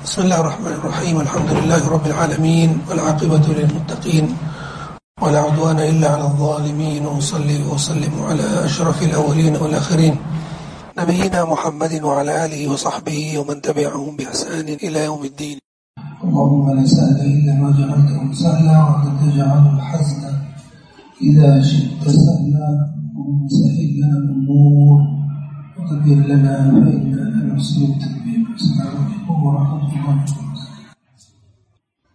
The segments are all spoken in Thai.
بسم الله الرحمن الرحيم. الحمد لله رب العالمين والعاقبة للمتقين ولا عدوان إلا على الظالمين. وصلي وسلم على أشرف الأولين والآخرين نبينا محمد وعلى آله وصحبه ومن تبعهم بإحسان إلى يوم الدين. اللهم لا سهل إلا ما جعلته سهلا وأنت تجعل الحزن إذا شئت سهلا. اللهم سهل لنا الأمور وقدر لنا فإنا สำหรับผู้ว่าเข้าใจว่า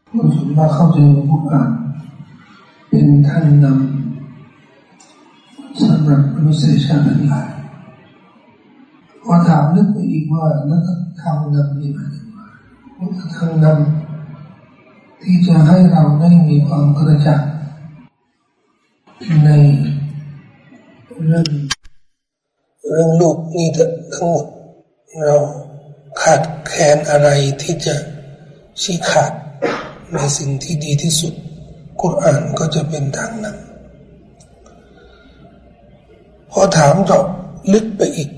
ผู้ถึงว่าเข้าใจผู้อ่านเป็นท่านนำสำหรับมนุษยชาติทั้งหลายพอถามนึกไปอีกว่าแล้วทางนำนี่มันว่าทางนำที่จะให้เราได้มีความกระจ่างในเรื่องเรื่องลกนี้ทั้งหมดเรา ขาดแคลนอะไรที่จะชี้ขาดในสิ่งที่ดีที่สุดกุรอานก็จะเป็นทางนำพอถามจบลึกไปอีก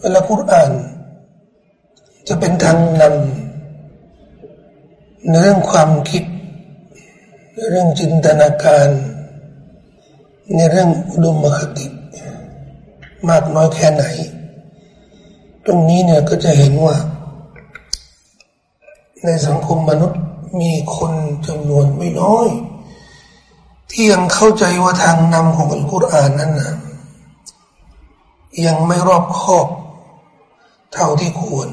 เวลากุรอานจะเป็นทางนำในเรื่องความคิด ในเรื่องจินตนาการ ในเรื่องอุดมคติ มากน้อยแค่ไหน ตรงนี้เนี่ยก็จะเห็นว่า ในสังคมมนุษย์มีคนจำนวนไม่น้อย ที่ยังเข้าใจว่าทางนำของอัลกุรอานนั้นนะยังไม่รอบคอบ เท่าที่ควร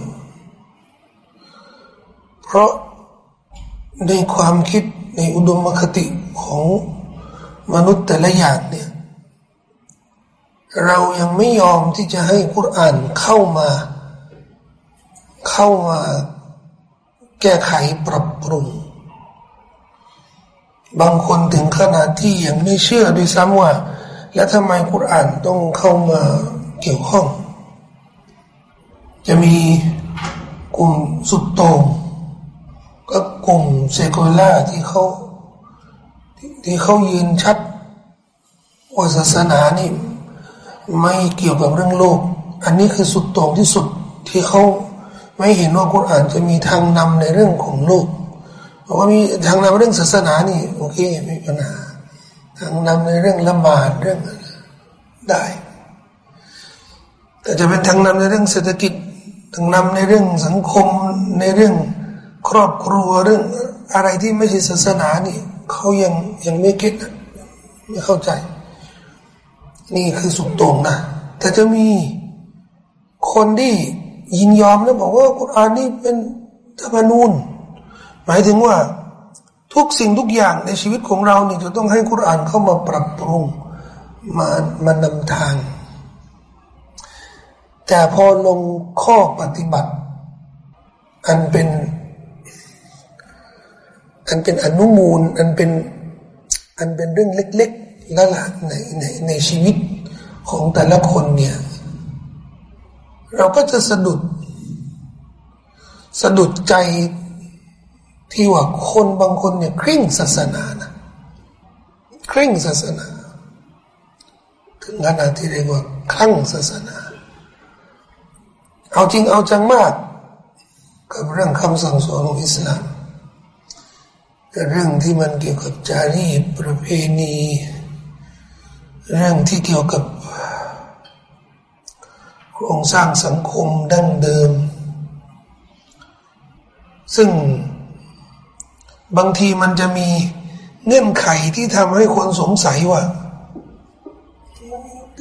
เพราะในความคิดในอุดมคติของมนุษย์แต่ละอย่างเนี่ย เรายังไม่ยอมที่จะให้กุรอานเข้ามา เข้ามาแก้ไขปรับปรุง บางคนถึงขนาดที่ยังไม่เชื่อด้วยซ้ำว่า แล้วทำไมกุรอานต้องเข้ามาเกี่ยวข้อง จะมีกลุ่มสุดโต่งก็กลุ่มเซโกล่าที่เขาที่เขายืนชัดว่าศาสนานี่ ไม่เกี่ยวกับเรื่องโลก อันนี้คือสุดโต่งที่สุดที่เขาไม่เห็นว่ากุรอานจะมีทางนำในเรื่องของโลกเพราะว่ามีทางนำเรื่องศาสนานี่โอเคไม่มีปัญหาทางนำในเรื่องละหมาดเรื่องได้ แต่จะเป็นทางนำในเรื่องเศรษฐกิจทางนำในเรื่องสังคมในเรื่องครอบครัวเรื่องอะไรที่ไม่ใช่ศาสนานี่เขายังยังไม่คิดไม่เข้าใจ นี่คือสุดตรงนะแต่จะมีคนที่ยินยอมแล้วบอกว่ากุรอานนี่เป็นธรรมนูญหมายถึงว่าทุกสิ่งทุกอย่างในชีวิตของเราเนี่ยจะต้องให้กุรอานเข้ามาปรับปรุงมามานำทาง แต่พอลงข้อปฏิบัติ อันเป็นอันเป็นอนุมูล อันเป็นอันเป็นเรื่องเล็ก ๆแล้วล่ะในในในชีวิตของแต่ละคนเนี่ย เราก็จะสะดุด สะดุดใจที่ว่าคนบางคนเนี่ยคริ่งศาสนานะคริ่งศาสนา ถึงขนาดที่เรียกว่าคลั่งศาสนา เอาจริงเอาจังมาก กับเรื่องคำสั่งสอนของอิสลามเรื่องที่มันเกี่ยวกับจารีตประเพณี เรื่องที่เกี่ยวกับโครงสร้างสังคมดั้งเดิม ซึ่งบางทีมันจะมีเงื่อนไขที่ทำให้คนสงสัยว่า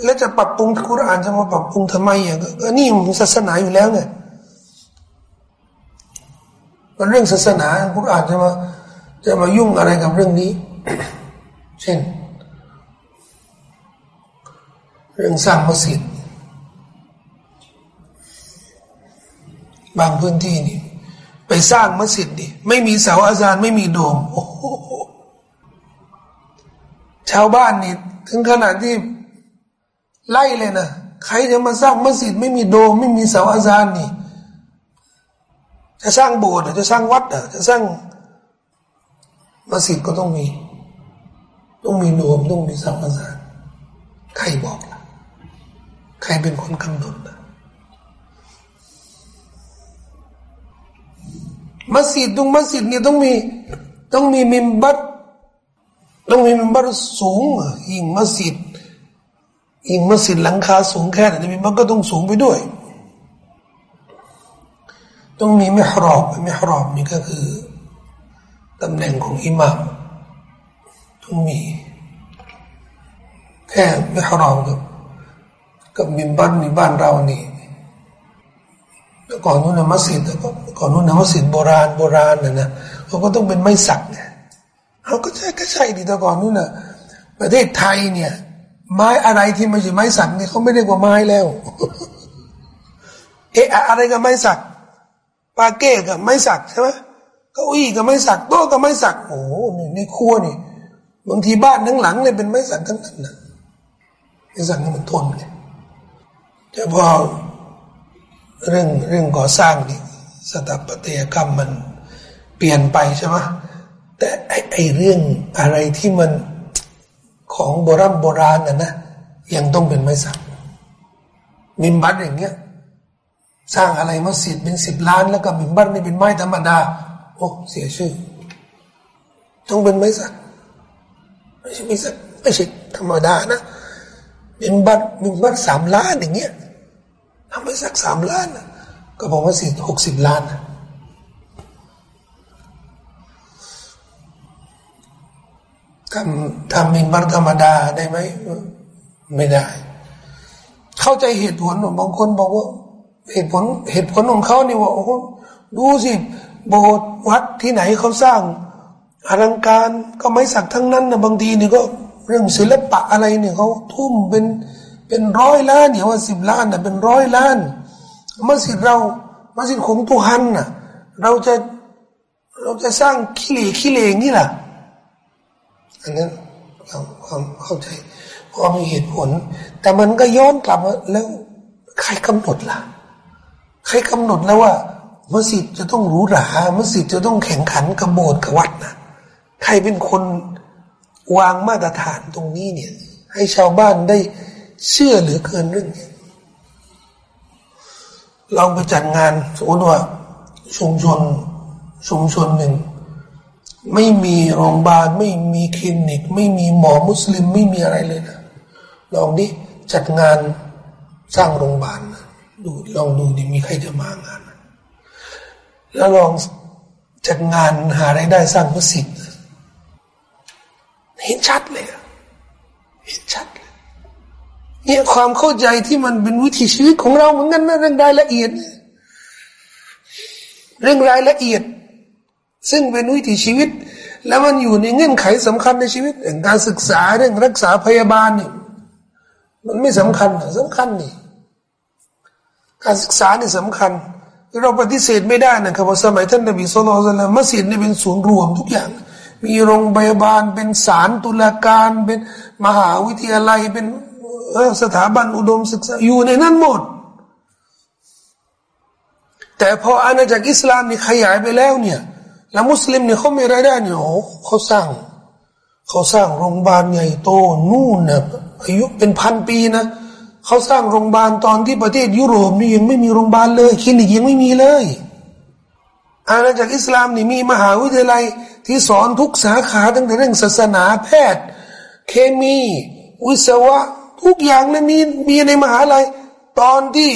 แล้วจะปรับปรุงคุรานจะมาปรับปรุงทำไมอะก็นี่มันศาสนาอยู่แล้วไงมันเรื่องศาสนาคุรานจะมาจะมายุ่งอะไรกับเรื่องนี้ เช่น เรื่องสร้างมัสยิดบางพื้นที่นี่ ไปสร้างมัสยิดดิไม่มีเสาอาจารย์ไม่มีโดมโอ้โหชาวบ้านนี่ ถึงขนาดที่ไล่เลยนะใครจะมาสร้างมัสยิดไม่มีโดม ไม่มีเสาอาจารย์นี่ จะสร้างโบสถ์จะสร้างวัดจะสร้างมัสยิดก็ต้องมี ต้องมีนวมต้องมีสัมมาสานใครบอก ใครเป็นคนกำหนดล่ะมัสยิดตรงมัสยิดเนี่ยต้องมีต้องมีมิมบัตต้องมีมิมบัตสูงยิ่งมัสยิดยิ่งมัสยิดหลังคาสูงแค่ไหนมิมบัตก็ต้องสูงไปด้วย ต้องมีมิฮรอบมิฮรอบนี่ก็คือตำแหน่งของอิหมามต้องมีแค่มิฮรอบกับ กับมิมบัตมีบ้านเรานี่ก่อนนู้นนะมัสยิดก็ก่อนนู้นนะมัสยิดโบราณโบราณนะนะเขาก็ต้องเป็นไม้สักเนี่ยเขาก็ใช่ก็ใช่ดีแต่ก่อนนู้นนะประเทศไทยเนี่ย ไม้อะไรที่ไม่ใช่ไม้สักเนี่ยเขาไม่เรียกว่าไม้แล้ว เอะอะไรกับไม้สักปาเก้กับไม้สักใช่ไหมเก้าอี้กับไม้สักโต๊ะกับไม้สักโอ้โหในครัวนี่บางทีบ้านทั้งหลังเลยเป็นไม้สักทั้งนั้นนะไม้สักนี่มันทนไง แต่พอเรื่องเรื่องก่อสร้างนี่สถาปัตยกรรมมันเปลี่ยนไปใช่ไหมแต่ไอไอเรื่องอะไรที่มันของโบราณโบราณน่ะนะยังต้องเป็นไม้สักมิมบัตอย่างเงี้ย สร้างอะไรมาสิบเป็นสิบล้าน แล้วก็มิมบัตนี่เป็นไม้ธรรมดา โอ้เสียชื่อ ต้องเป็นไม้สักไม่ใช่ไม้สักไม่ใช่ธรรมดานะมิมบัตมิมบัตสามล้านอย่างเงี้ย ทำไปสักสามล้าน ก็บอกว่าสี่หกสิบล้าน ทำทำมินบัตธรรมดาได้ไหม ไม่ได้ เข้าใจเหตุผลบางคนบอกว่า เหตุผลเหตุผลของเขานี่ว่าโอ้ดูสิโบสถ์วัดที่ไหนเขาสร้างอลังการก็ไม่สักทั้งนั้นนะบางทีนี่ก็เรื่องศิลปะอะไรเนี่ยเขาทุ่มเป็น เป็นร้อยล้านเนี่ยว่าสิบล้านน่ะเป็นร้อยล้านมัสยิดเรามัสยิดของตุฮันน่ะเราจะเราจะสร้างขี้เหร่ขี้เหร่นี่แหละอันนั้นความเข้าใจพอมีเหตุผล แต่มันก็ย้อนกลับมาแล้วใครกำหนดล่ะ ใครกำหนดแล้วว่ามัสยิดจะต้องหรูหรามัสยิดจะต้องแข่งขันกับโบสถ์กับวัดนะใครเป็นคนวางมาตรฐานตรงนี้เนี่ย ให้ชาวบ้านได้ เชื่อเหลือเกินเรื่องนี้ลองไปจัดงานสมมติว่าชุมชนชุมชนหนึ่ง ไม่มีโรงพยาบาลไม่มีคลินิก ไม่มีหมอมุสลิมไม่มีอะไรเลยนะลองดิจัดงานสร้างโรงพยาบาลดูลองดูดิมีใครจะมางาน แล้วลองจัดงานหาไรายได้สร้างมัสยิดเห็นชัดเลยเห็นชัด เนี่ยความเข้าใจที่มันเป็นวิถีชีวิตของเราเหมือนกันนะเรื่องรายละเอียด เรื่องรายละเอียด ซึ่งเป็นวิถีชีวิต แล้วมันอยู่ในเงื่อนไขสำคัญในชีวิตอย่างการศึกษาเรื่องรักษาพยาบาลเนี่ยมันไม่สำคัญสำคัญนี่การศึกษานี่สำคัญ เราปฏิเสธไม่ได้นะครับว่าสมัยท่านนบีสุลต่านมัสยิดนี่เป็นศูนย์รวมทุกอย่าง มีโรงพยาบาลเป็นศาลตุลาการเป็นมหาวิทยาลัยเป็น สถาบันอุดมศึกษาอยู่ในนั้นหมด แต่พออาณาจักรอิสลามนี่ขยายไปแล้วเนี่ย แล้วมุสลิมเนี่ยเขาไม่รายได้เนี่ยโอ้เขาสร้าง เขาสร้างโรงพยาบาลใหญ่โตนู่นนะอายุเป็นพันปีนะเขาสร้างโรงพยาบาลตอนที่ประเทศยุโรปนี่ยังไม่มีโรงพยาบาลเลยคลินิกยังไม่มีเลย อาณาจักรอิสลามนี่มีมหาวิทยาลัยที่สอนทุกสาขาตั้งแต่เรื่องศาสนาแพทย์ เคมี วิศวะ ทุกอย่างเลยมีมีในมหาลัยตอนที่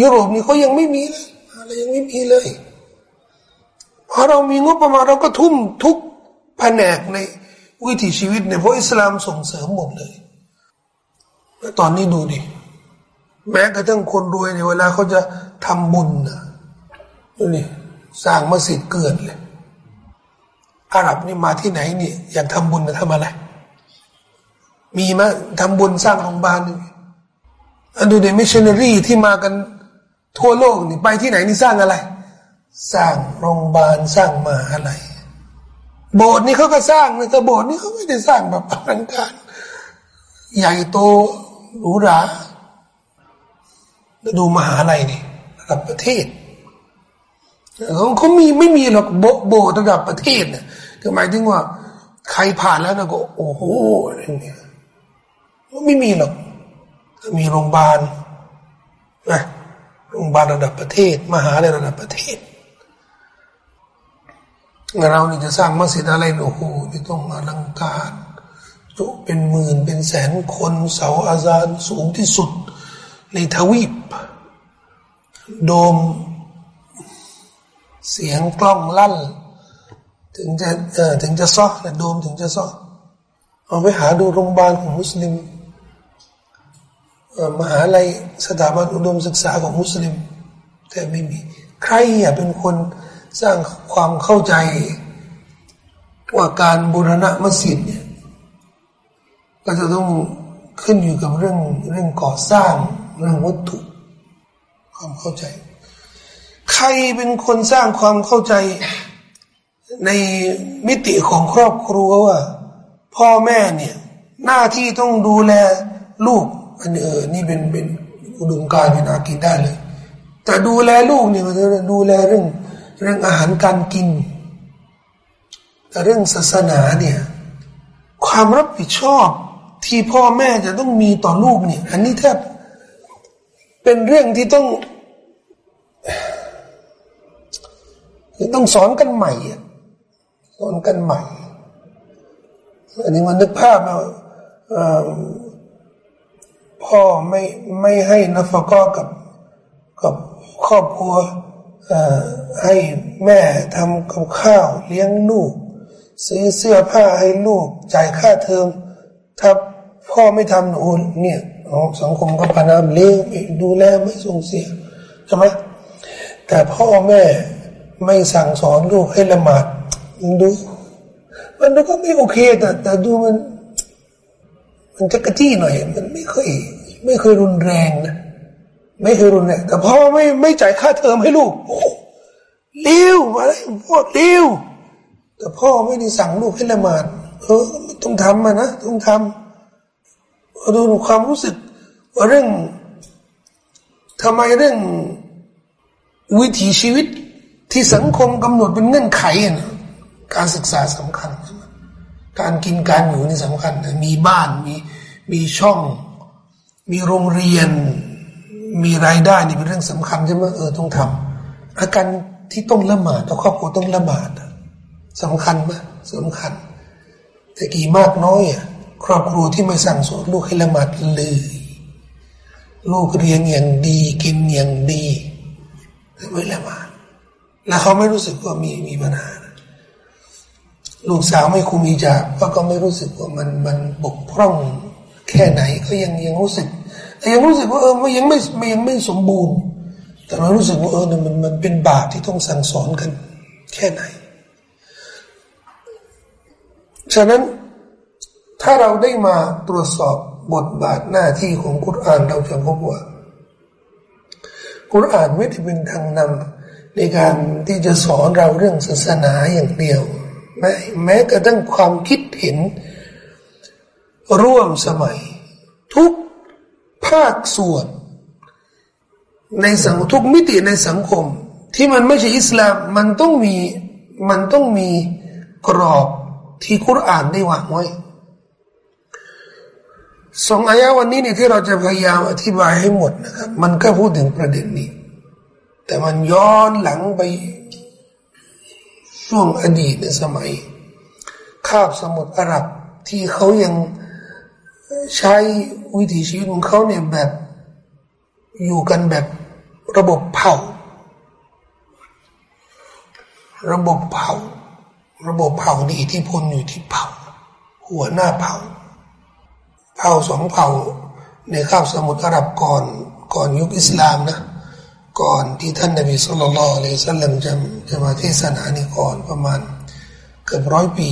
ยุโรปนี่เขายังไม่มีเลยอะไรยังไม่มีเลยพอเรามีงบประมาณเราก็ทุ่มทุกแผนกในวิถีชีวิตเนี่ยเพราะอิสลามส่งเสริมหมดเลยแล้วตอนนี้ดูดิแม้กระทั่งคนรวยในเวลาเขาจะทำบุญนะนี่สร้างมัสยิดเกินเลยอาหรับนี่มาที่ไหนเนี่ยอยากทำบุญจะทำอะไร มีมาทำบุญสร้างโรงพยาบาลอันดูในมิชชันนารีที่มากันทั่วโลกนี่ไปที่ไหนนี่สร้างอะไร สร้างโรงพยาบาลสร้างมาอะไร โบสถ์นี่เขาก็สร้างนะแต่โบสถ์นี่เขาไม่ได้สร้างแบบอลังการใหญ่โตหรูหราดูมหาลัยนี่ระดับประเทศเขาเขามีไม่มีหรอกโบสถ์ระดับประเทศเนี่ยหมายถึงว่า ใครผ่านแล้วนะก็ โอ้โหอะไรเงี้ย ไม่มีหรอกมีโรงพยาบาลนะโรงพยาบาลระดับประเทศ มหาลัยระดับประเทศเรานี่จะสร้างมัสยิดอะไรโอ้โหที่ต้องอลังการจุเป็นหมื่นเป็นแสนคนเสาอาซานสูงที่สุด ในทวีป โดม เสียงกล้องลั่น ถึงจะเออถึงจะซ้อนะโดมถึงจะซ้อเอาไปหาดูโรงพยาบาลของมุสลิม มหาลัยสถาบันอุดมศึกษาของมุสลิม แต่ไม่มี ใครอะเป็นคนสร้างความเข้าใจว่าการบูรณะมัสยิดเนี่ยก็จะต้องขึ้นอยู่กับเรื่องเรื่องก่อสร้างเรื่องวัตถุ ความเข้าใจ ใครเป็นคนสร้างความเข้าใจในมิติของครอบครัวว่า พ่อแม่เนี่ย หน้าที่ต้องดูแลลูก อันนี้เออนี่เป็นเป็นอุดมการเป็นอากินได้เลย แต่ดูแลลูกเนี่ยมันจะดูแลเรื่องเรื่องอาหารการกิน แต่เรื่องศาสนาเนี่ย ความรับผิดชอบที่พ่อแม่จะต้องมีต่อลูกเนี่ย อันนี้แทบเป็นเรื่องที่ต้องต้องสอนกันใหม่สอนกันใหม่อันนี้มันนึกภาพนะ พ่อไม่ไม่ให้นฟกอกับกับครอบครัวให้แม่ทำกับข้าวเลี้ยงลูก ซื้อเสื้อผ้าให้ลูก จ่ายค่าเทอมถ้าพ่อไม่ทำหนูเนี่ยสังคมก็พานามเลี้ยงดูแลไม่ส่งเสียใช่ไหมแต่พ่อแม่ไม่สั่งสอนลูกให้ละหมาดดู มันก็ไม่โอเคแต่แต่ดูมัน มันจะกระจี้หน่อย มันไม่เคย ไม่เคยรุนแรงนะไม่เคยรุนแรงแต่พ่อไม่ไม่จ่ายค่าเทอมให้ลูกโอ้เลี้ยวอะไรพ่อเลี้ยวแต่พ่อไม่ได้สั่งลูกให้ละหมาดเออต้องทำมานะต้องทำดูความรู้สึกว่าเรื่องทำไมเรื่องวิถีชีวิตที่สังคมกำหนดเป็นเงื่อนไขนะการศึกษาสำคัญ การกินการอยู่นี่สำคัญ มีบ้านมีมีช่อง มีโรงเรียน มีรายได้นี่เป็นเรื่องสำคัญใช่ไหมเออต้องทำอาการที่ต้องละหมาดต่อครอบครัวต้องละหมาดสำคัญไหมสำคัญ แต่กี่มากน้อยอะครอบครัวที่ไม่สั่งสอนลูกให้ละหมาดเลย ลูกเรียนอย่างดีกินอย่างดีไม่ละหมาดแล้วเขาไม่รู้สึกว่ามีมีปัญหาลูกสาวไม่คุมีจาก็ก็ไม่รู้สึกว่ามันมันบกพร่องแค่ไหนก็ยังยังรู้สึก ยังรู้สึกว่าเออมันยังไม่มันยังไม่สมบูรณ์ แต่เรารู้สึกว่าเออมันมันเป็นบาปที่ต้องสั่งสอนกัน แค่ไหน ฉะนั้นถ้าเราได้มาตรวจสอบบทบาทหน้าที่ของกุรอานเราจะพบว่ากุรอานไม่ได้เป็นทางนำในการที่จะสอนเราเรื่องศาสนาอย่างเดียว แม้แม้กระทั่งความคิดเห็นร่วมสมัย ภาคส่วน ในสังทุกมิติในสังคม ที่มันไม่ใช่อิสลามมันต้องมีมันต้องมีกรอบที่คุรานได้วางไว้สองอายะวันนี้เนี่ยที่เราจะพยายามอธิบายให้หมดนะครับ มันก็พูดถึงประเด็นนี้ แต่มันย้อนหลังไปช่วงอดีตในสมัย คาบสมุทรอาหรับที่เขายัง ใช้วิถีชีวิตของเขาเนี่ยแบบอยู่กันแบบระบบเผ่าระบบเผ่าระบบเผ่านี่อิทธิพลอยู่ที่เผ่าหัวหน้าเผ่าเผ่าสองเผ่าในคาบสมุทรอาหรับก่อนก่อนยุคอิสลามนะ ก่อนที่ท่านนบีสุลต่านเลยสัลลัมจะจะมาเทศนานี่ก่อนประมาณเกือบร้อยปี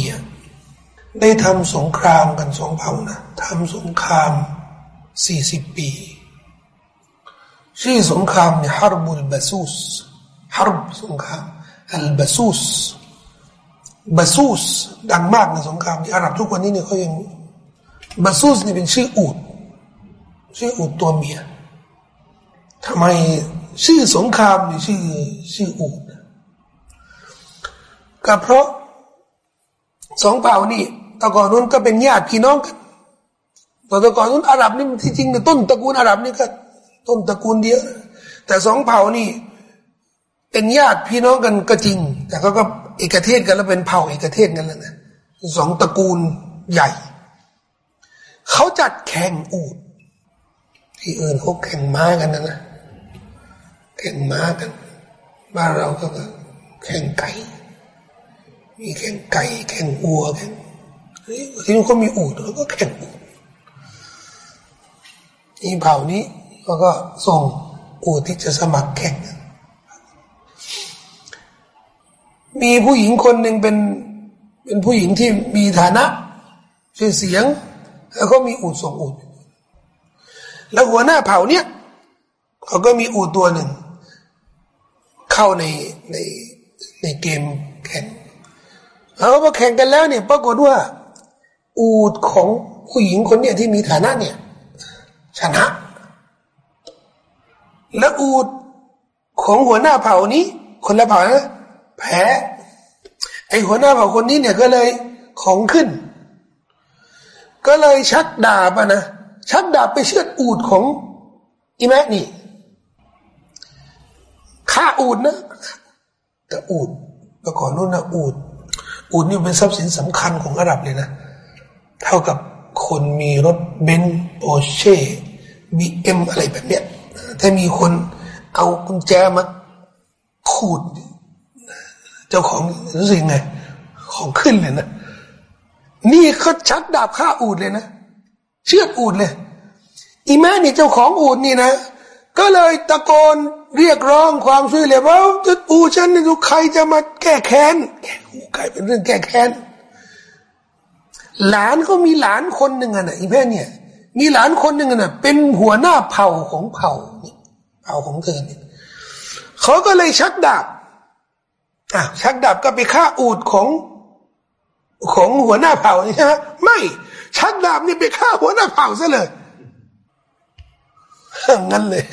ได้ทำสงครามกันสองเผ่านะทำสงครามสี่สิบปี ชื่อสงครามเนี่ยฮาร์บุลบาซูสฮาร์บสงครามอัลบาซูสบาซูสดังมากในสงครามที่อาหรับทุกวันนี้เนี่ยเขายังบาซูสนี่เป็นชื่ออูดชื่ออูดตัวเมียทำไมชื่อสงครามนี่ชื่อชื่ออูดก็เพราะสองเผ่านี่ ตะก่อนนู้นก็เป็นญาติพี่น้องกันแต่ก่อนนู้นอาหรับนี่ที่จริงเนี่ยต้นตระกูลอาหรับนี่ก็ต้นตระกูลเดียว แต่สองเผ่านี่ เป็นญาติพี่น้องกันก็จริง แต่เขาก็เอกเทศกันแล้วเป็นเผ่าเอกเทศกันแล้วนะสองตระกูลใหญ่เขาจัดแข่งอูด ที่อื่นเขาแข่งม้ากันนะนะแข่งม้ากันบ้านเราก็แข่งไก่ มีแข่งไก่ แข่งวัวแข่ง ที่นู้นเขามีอูดเขาก็แข่งอูดอีเผ่านี้เขาก็ส่งอูดที่จะสมัครแข่ง มีผู้หญิงคนหนึ่งเป็น เป็นผู้หญิงที่มีฐานะชื่อเสียง แล้วก็มีอูดส่งอูด แล้วหัวหน้าเผ่าเนี้ยเขาก็มีอูดตัวหนึ่ง เข้าในในในเกมแข่งแล้วพอแข่งกันแล้วเนี่ยปรากฏว่า อูดของผู้หญิงคนเนี้ยที่มีฐานะเนี่ย ชนะ แล้วอูดของหัวหน้าเผ่านี้ คนละเผ่านะแพ้ไอหัวหน้าเผ่าคนนี้เนี่ยก็เลยของขึ้น ก็เลยชักดาบอะนะชักดาบไปเชือดอูดของอีแม่นี่ฆ่าอูดนะแต่อูดแต่ก่อนนู้นนะอูดอูดนี่เป็นทรัพย์สินสำคัญของอาหรับเลยนะ เท่ากับคนมีรถเบนซ์โอเช่บีเอ็มอะไรแบบเนี้ยถ้ามีคนเอากุญแจมาขูด เจ้าของรู้สึกไง ของขึ้นเลยนะ นี่เขาชักดาบฆ่าอูดเลยนะ เชือดอูดเลย อีแม่นี่เจ้าของอูดนี่นะ ก็เลยตะโกนเรียกร้องความช่วยเหลือว่าอูฉันนี่ดูใครจะมาแก้แค้นแก้กลายเป็นเรื่องแก้แค้น หลานเขามีหลานคนหนึ่งอะนะอีแม่เนี่ย มีหลานคนหนึ่งอะเป็นหัวหน้าเผ่าของเผ่าเผ่าของเธอเนี่ยเขาก็เลยชักดาบอะชักดาบก็ไปฆ่าอูดของของหัวหน้าเผ่าใช่ไหมไม่ชักดาบนี่ไปฆ่าหัวหน้าเผ่าซะเลยงั้นเลย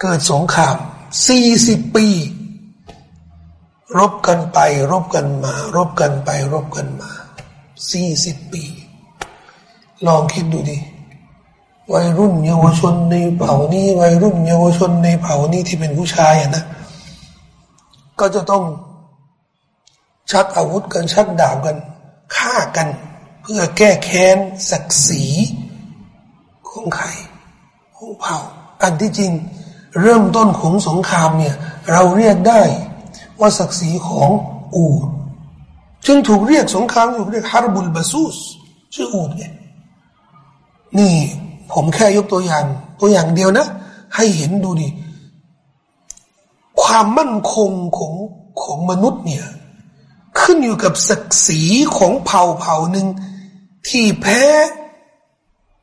เกิดสงครามสี่สิบปี รบกันไป รบกันมา รบกันไป รบกันมา สี่สิบปี ลองคิดดูดิวัยรุ่นเยาวชนในเผ่านี้วัยรุ่นเยาวชนในเผ่านี้ที่เป็นผู้ชายนะ ก็จะต้องชักอาวุธกันชักดาบกันฆ่ากัน เพื่อแก้แค้นศักดิ์ศรีของใครของเผ่า อันที่จริง เริ่มต้นของสงครามเนี่ย เราเรียกได้ว่าศักดิ์ศรีของอูด จึงถูกเรียกสงครามถูกเรียกฮารบุลบาซูสชื่ออูดไงนี่ผมแค่ยกตัวอย่าง ตัวอย่างเดียวนะ ให้เห็นดูดิความมั่นคงของของมนุษย์เนี่ย ขึ้นอยู่กับศักดิ์ศรีของเผ่าเผ่าหนึ่งที่แพ้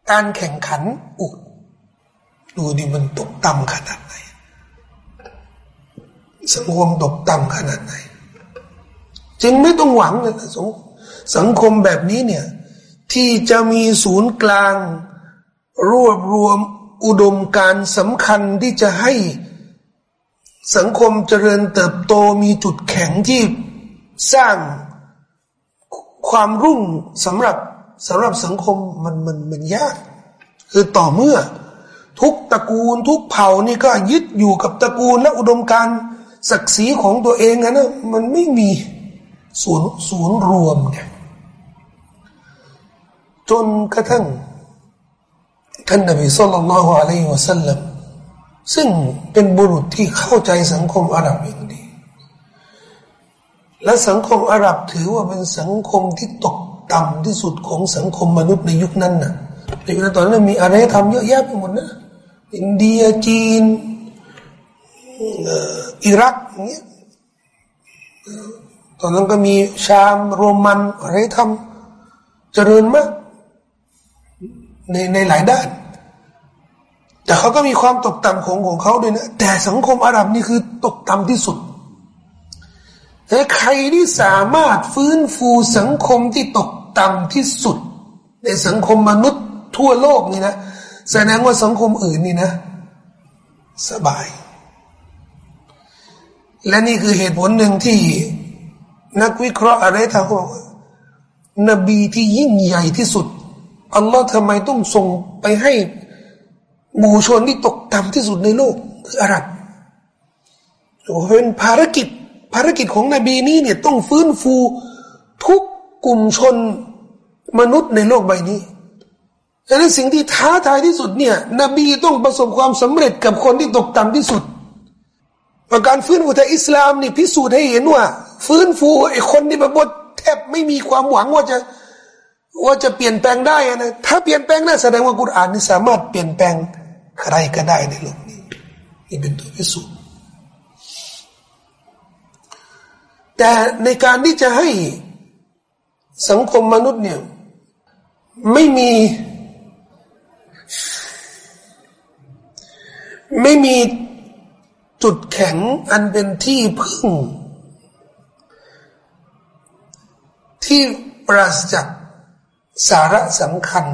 การแข่งขันอุดดูดิมันตกต่ำขนาดไหนสังคมตกต่ำขนาดไหน จึงไม่ต้องหวังเลยนะสังคมแบบนี้เนี่ย ที่จะมีศูนย์กลาง รวบรวมอุดมการสำคัญที่จะให้สังคมเจริญเติบโตมีจุดแข็งที่สร้างความรุ่งสำหรับสำหรับสังคมมันมันมันยาก คือต่อเมื่อ ทุกตระกูลทุกเผ่านี่ก็ยึดอยู่กับตระกูลและอุดมการศักดิ์ศรีของตัวเองนะมันไม่มี ศูนย์ศูนย์รวมไงจนกระทั่งท่านนบีสุลต่านละฮ์อะลัยฮิวะสัลลัมซึ่งเป็นบุรุษที่เข้าใจสังคมอาหรับอย่างดี และสังคมอาหรับถือว่าเป็นสังคมที่ตกต่ำที่สุดของสังคมมนุษย์ในยุคนั้นน่ะในยุคนั้นตอนนั้นมีอะไรทำเยอะแยะไปหมดนะอินเดียจีนอิรักอย่างเงี้ย ตอนนั้นก็มีชามโรมันอะไรทำเจริญมากในในหลายด้าน แต่เขาก็มีความตกต่ำของของเขาด้วยนะ แต่สังคมอาหรับนี่คือตกต่ำที่สุดใครที่สามารถฟื้นฟูสังคมที่ตกต่ำที่สุด ในสังคมมนุษย์ทั่วโลกนี่นะแสดงว่าสังคมอื่นนี่นะ สบาย และนี่คือเหตุผลหนึ่งที่ นักวิเคราะห์อะไรท่างบอกนบีที่ยิ่งใหญ่ที่สุดอัลลอฮ์ทำไมต้องส่งไปให้หมู่ชนที่ตกต่ำที่สุดในโลกคืออาหรับโอ้เป็นภารกิจ ภารกิจของนบีนี้เนี่ยต้องฟื้นฟูทุกกลุ่มชนมนุษย์ในโลกใบนี้ดังนั้นสิ่งที่ท้าทายที่สุดเนี่ย นบีต้องประสบความสำเร็จกับคนที่ตกต่ำที่สุดประการฟื้นฟูทางอิสลามนี่พิสูจน์ให้เห็นว่า ฟื้นฟูไอ้คนที่แบบบดแทบไม่มีความหวังว่าจะว่าจะเปลี่ยนแปลงได้นะถ้าเปลี่ยนแปลงได้แสดงว่ากุรอานนี่สามารถเปลี่ยนแปลงใครก็ได้ในโลกนี้นี่เป็นตัวพิสูจน์แต่ในการที่จะให้สังคมมนุษย์เนี่ยไม่มีไม่มีจุดแข็งอันเป็นที่พึ่ง ที่ปราศจากสาระสำคัญ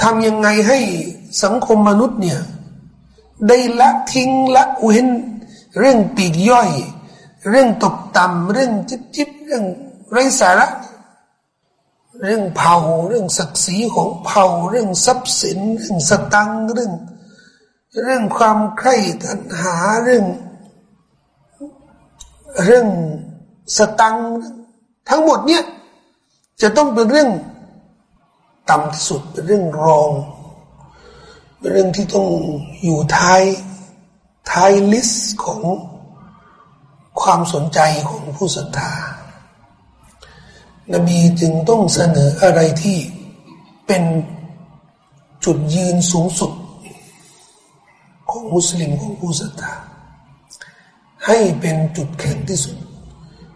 ทำยังไงให้สังคมมนุษย์เนี่ย ได้ละทิ้งละเว้นเรื่องปีกย่อย เรื่องตกต่ำเรื่องจิบจิบเรื่องไร้สาระ เรื่องเผาเรื่องศักดิ์ศรีของเผาเรื่องทรัพย์สิน เรื่องสตังเรื่อง เรื่องความใคร่ตัณหาเรื่อง เรื่อง สตังทั้งหมดเนี่ยจะต้องเป็นเรื่องต่ำสุดเป็นเรื่องรอง เป็นเรื่องที่ต้องอยู่ท้ายท้ายลิสต์ของความสนใจของผู้ศรัทธานบีจึงต้องเสนออะไรที่เป็นจุดยืนสูงสุด ของมุสลิมของผู้ศรัทธาให้เป็นจุดแข็งที่สุด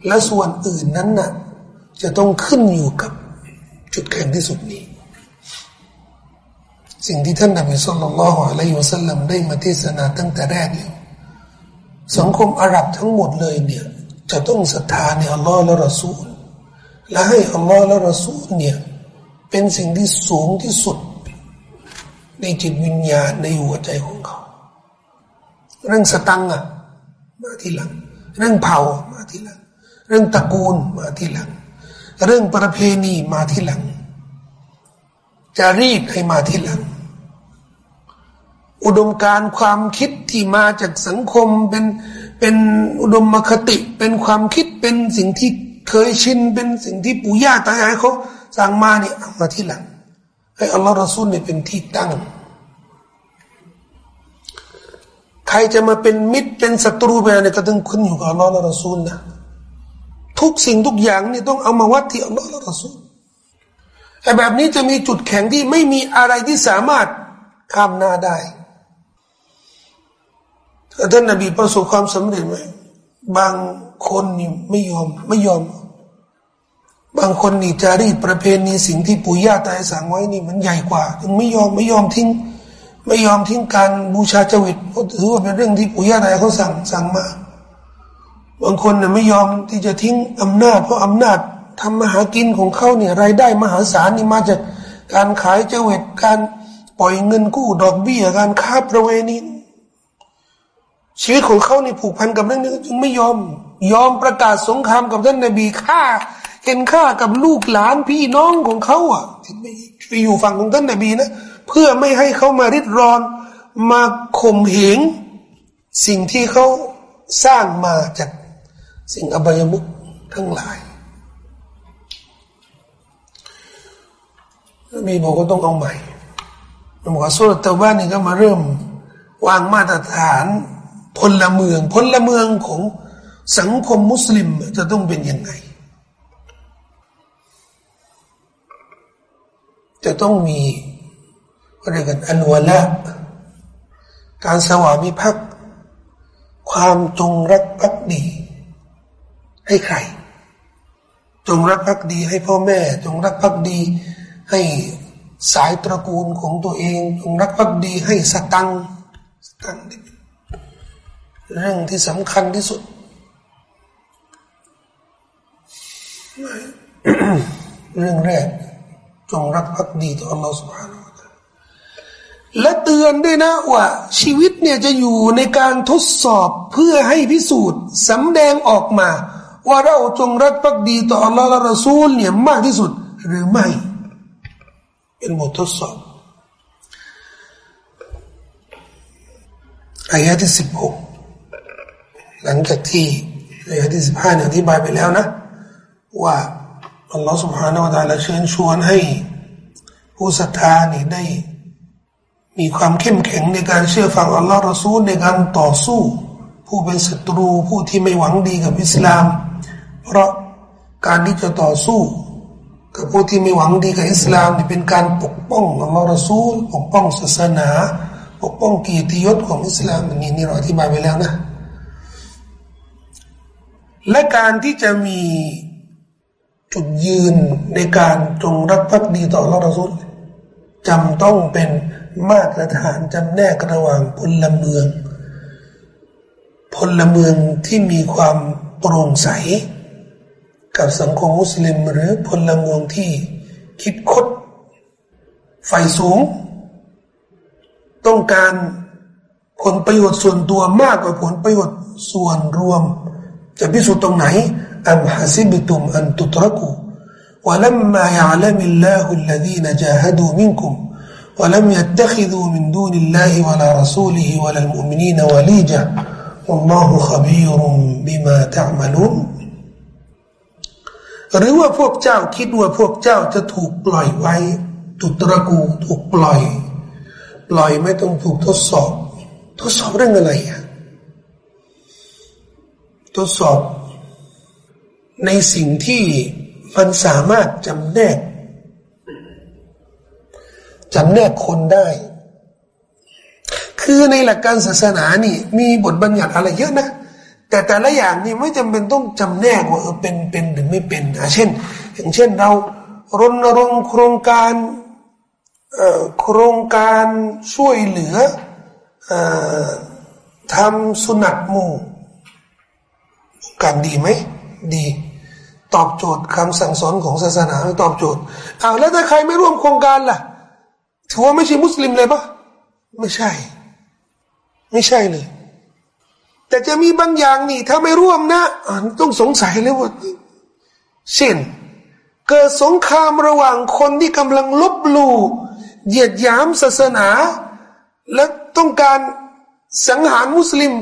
และส่วนอื่นนั้นนะ่ะจะต้องขึ้นอยู่กับจุดแข็งที่สุดนี้ สิ่งที่ท่านนบีสุลต่านละฮ์อะลัยฮิวสัลลัมได้มาเทศนาตั้งแต่แรกเลยสังคมอาหรับทั้งหมดเลยเนี่ย จะต้องศรัทธาในอัลลอฮ์และรอซูล และให้อัลลอฮ์และรอซูลเนี่ยเป็นสิ่งที่สูงที่สุด ในจิตวิญญาณในหัวใจของเขา เรื่องสตังอะมาทีหลัง เรื่องเผ่ามาทีหลัง เรื่องตระกูลมาทีหลัง เรื่องประเพณีมาที่หลัง จะรีบให้มาที่หลัง อุดมการความคิดที่มาจากสังคมเป็นเป็นอุดมคติ เป็นความคิดเป็นสิ่งที่เคยชินเป็นสิ่งที่ปู่ย่าตายายเขาสั่งมาเนี่ยเอามาที่หลังให้อัลลอฮ์รอซูลเนี่ยเป็นที่ตั้ง ใครจะมาเป็นมิตรเป็นศัตรูไปเนี่ยก็ต้องขึ้นอยู่กับอัลลอฮ์และรอซูลนะ ทุกสิ่งทุกอย่างนี่ต้องเอามาวัดที่อัลลอฮ์และรอซูลไอ้แบบนี้จะมีจุดแข็งที่ไม่มีอะไรที่สามารถข้ามหน้าได้ท่านนบีประสบความสำเร็จไหมบางคนนี่ไม่ยอมไม่ยอม บางคนนี่จารีตประเพณีสิ่งที่ปู่ย่าตายสั่งไว้นี่มันใหญ่กว่าถึงไม่ยอมไม่ยอมทิ้ง ไม่ยอมทิ้งการบูชาเจวิตเพราะถือว่าเป็นเรื่องที่ปู่ย่าตายเขาสั่งสั่งมา บางคนเนี่ยไม่ยอมที่จะทิ้งอำนาจ เพราะอำนาจทำมาหากินของเขาเนี่ยรายได้มหาศาลนี่มาจากการขายเจวิตการปล่อยเงินกู้ดอกเบี้ยการค้าประเวณีชีวิตของเขานี่ผูกพันกับเรื่องนี้จึงไม่ยอม ยอมประกาศสงครามกับท่านนบีฆ่าเห็นฆ่ากับลูกหลานพี่น้องของเขาอะไปอยู่ฝั่งของท่านนบีนะเพื่อไม่ให้เขามาริดรอนมาข่มเหงสิ่งที่เขาสร้างมาจาก สิ่งอบายมุขทั้งหลายมีบอกว่าต้องเอาใหม่บอกว่าสุรตะบ้านนี่ก็มาเริ่ม วางมาตรฐานพลเมืองพลเมืองของสังคมมุสลิมจะต้องเป็นยังไง จะต้องมีอะไรกันอันวละการสวามิภักดิ์ความจงรักภักดี ให้ใคร จงรักภักดีให้พ่อแม่ จงรักภักดีให้สายตระกูลของตัวเอง จงรักภักดีให้สตังสตังเรื่องที่สำคัญที่สุด เรื่องแรก จงรักภักดีต่อ Allah سبحانه และเตือนด้วยนะว่า ชีวิตเนี่ยจะอยู่ในการทดสอบเพื่อให้พิสูจน์สำแดงออกมา ว่าเราจงรักภักดีต่ออัลลอฮ์และรอซูลเนี่ยมากที่สุด หรือไม่ เป็นบททดสอบอายะที่สิบหก หลังจากที่ในฮะที่สิบห้าเนี่ยอธิบายไปแล้วนะ ว่าอัลลอฮฺ سبحانه และ تعالى เชิญชวนให้ ผู้ศรัทธานี่ได้ มีความเข้มแข็งในการเชื่อฟังอัลลอฮ์รอซูลในการต่อสู้ ผู้เป็นศัตรูผู้ที่ไม่หวังดีกับอิสลาม เพราะการที่จะต่อสู้กับผู้ที่ไม่หวังดีกับอิสลามนี่เป็นการปกป้องอัลลอฮ์รอซูลปกป้องศาสนา ปกป้องกีติยศของอิสลามนี่นี่เราอธิบายไปแล้วนะ และการที่จะมีจุดยืนในการจงรักภักดีต่ออัลลอฮ์รอซูลจำต้องเป็นมาตรฐานจำแนกระหว่างพลเมือง พลเมืองที่มีความโปร่งใส กับสังคมมุสลิมหรือพลเมืองที่คิดคดไฟสูง ต้องการผลประโยชน์ส่วนตัวมากกว่าผลประโยชน์ส่วนรวม จะพิสูจน์ตรงไหนอัมฮัซิบิตุมอันตุตรักู ولما يعلم الله الذين جاهدوا منكم ولم يتخذوا من دون الله ولا رسوله ولا المؤمنين وليجا والله خبير بما تعملون หรือว่าพวกเจ้าคิดว่าพวกเจ้าจะถูกปล่อยไว้ ถูกตระกูถูกปล่อย ปล่อยไม่ต้องถูกทดสอบ ทดสอบเรื่องอะไรอะทดสอบ ในสิ่งที่มันสามารถจำแนกจำแนกคนได้ คือในหลักการศาสนานี่ มีบทบัญญัติอะไรเยอะนะ แต่แต่ละอย่างนี่ไม่จำเป็นต้องจำแนกว่าเออเป็นเป็นหรือไม่เป็นนะเช่น อย่างเช่นเรารณรงค์โครงการโครงการช่วยเหลืออทำสุนัตมูการดีไหมดี ตอบโจทย์คำสั่งสอนของศาสนาตอบโจทย์อ้าวแล้วถ้าใครไม่ร่วมโครงการล่ะถือว่าไม่ใช่มุสลิมเลยปะไม่ใช่ ไม่ใช่เลย แต่จะมีบางอย่างนี่ ถ้าไม่ร่วมนะต้องสงสัยเลยว่าเช่น เกิดสงครามระหว่างคนที่กำลังลบลู่เหยียดหยามศาสนา และต้องการสังหารมุสลิม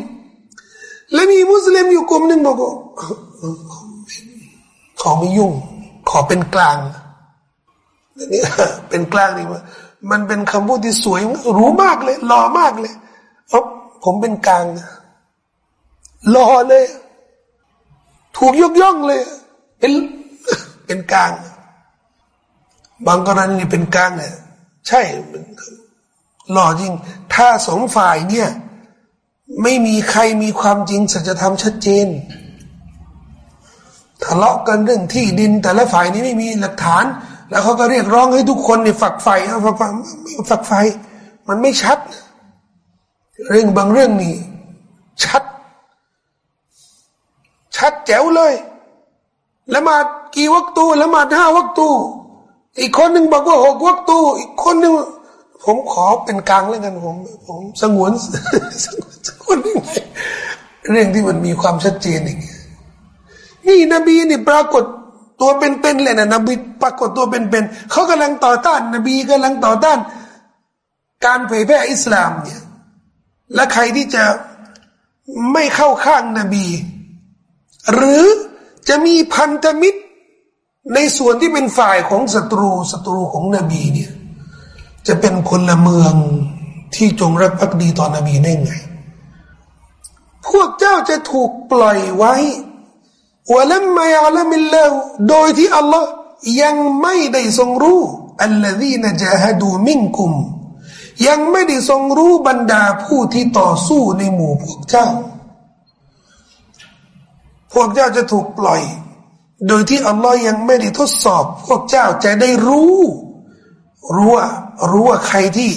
และมีมุสลิมอยู่กลุ่มหนึ่งบอกว่าขอไม่ยุ่ง ขอเป็นกลางนี่เป็นกลางนี่มันเป็นคำพูดที่สวยรู้มากเลยหล่อมากเลยผมเป็นกลางนะ รอเลย ถูกยกย่องเลย เป็นเป็นกลาง บางกรณีเป็นกลางเนี่ยใช่หล่อจริง ถ้าสองฝ่ายเนี่ย ไม่มีใครมีความจริงสัจธรรมชัดเจนทะเลาะกันเรื่องที่ดิน แต่ละฝ่ายนี้ไม่มีหลักฐาน แล้วเขาก็เรียกร้องให้ทุกคนเนี่ยฝักใฝ่ฝักใฝ่ฝักใฝ่มันไม่ชัด เรื่องบางเรื่องนี่ชัด ชัดแจ๋วเลยละหมาดกี่วักตูละหมาดห้าวักตู อีกคนหนึ่งบอกว่าหกวักตู อีกคนหนึ่งผมขอเป็นกลางแล้วกันผม ผมสงวนสงวนเรื่องที่มันมีความชัดเจนอย่างเงี้ยนี่นบีนี่ปรากฏตัวเป็นๆเลยนะนบีปรากฏตัวเป็นๆเขากำลังต่อต้าน นบีกำลังต่อต้าน การเผยแพร่อิสลามเนี่ยและใครที่จะไม่เข้าข้างนบี หรือจะมีพันธมิตรในส่วนที่เป็นฝ่ายของศัตรูศัตรูของนบีเนี่ยจะเป็นคนละเมืองที่จงรักภักดีต่อนบีได้ไง พวกเจ้าจะถูกปล่อยไว้วะลัมมายาลมิลลาโดยที่อัลลอฮ์ยังไม่ได้ทรงรู้อัลลอฮีนจาฮดูมิงกุม ยังไม่ได้ทรงรู้บรรดาผู้ที่ต่อสู้ในหมู่พวกเจ้า พวกเจ้าจะถูกปล่อย โดยที่อัลลอฮ์ยังไม่ได้ทดสอบ พวกเจ้าจะได้รู้ รู้ว่ารู้ว่าใครที่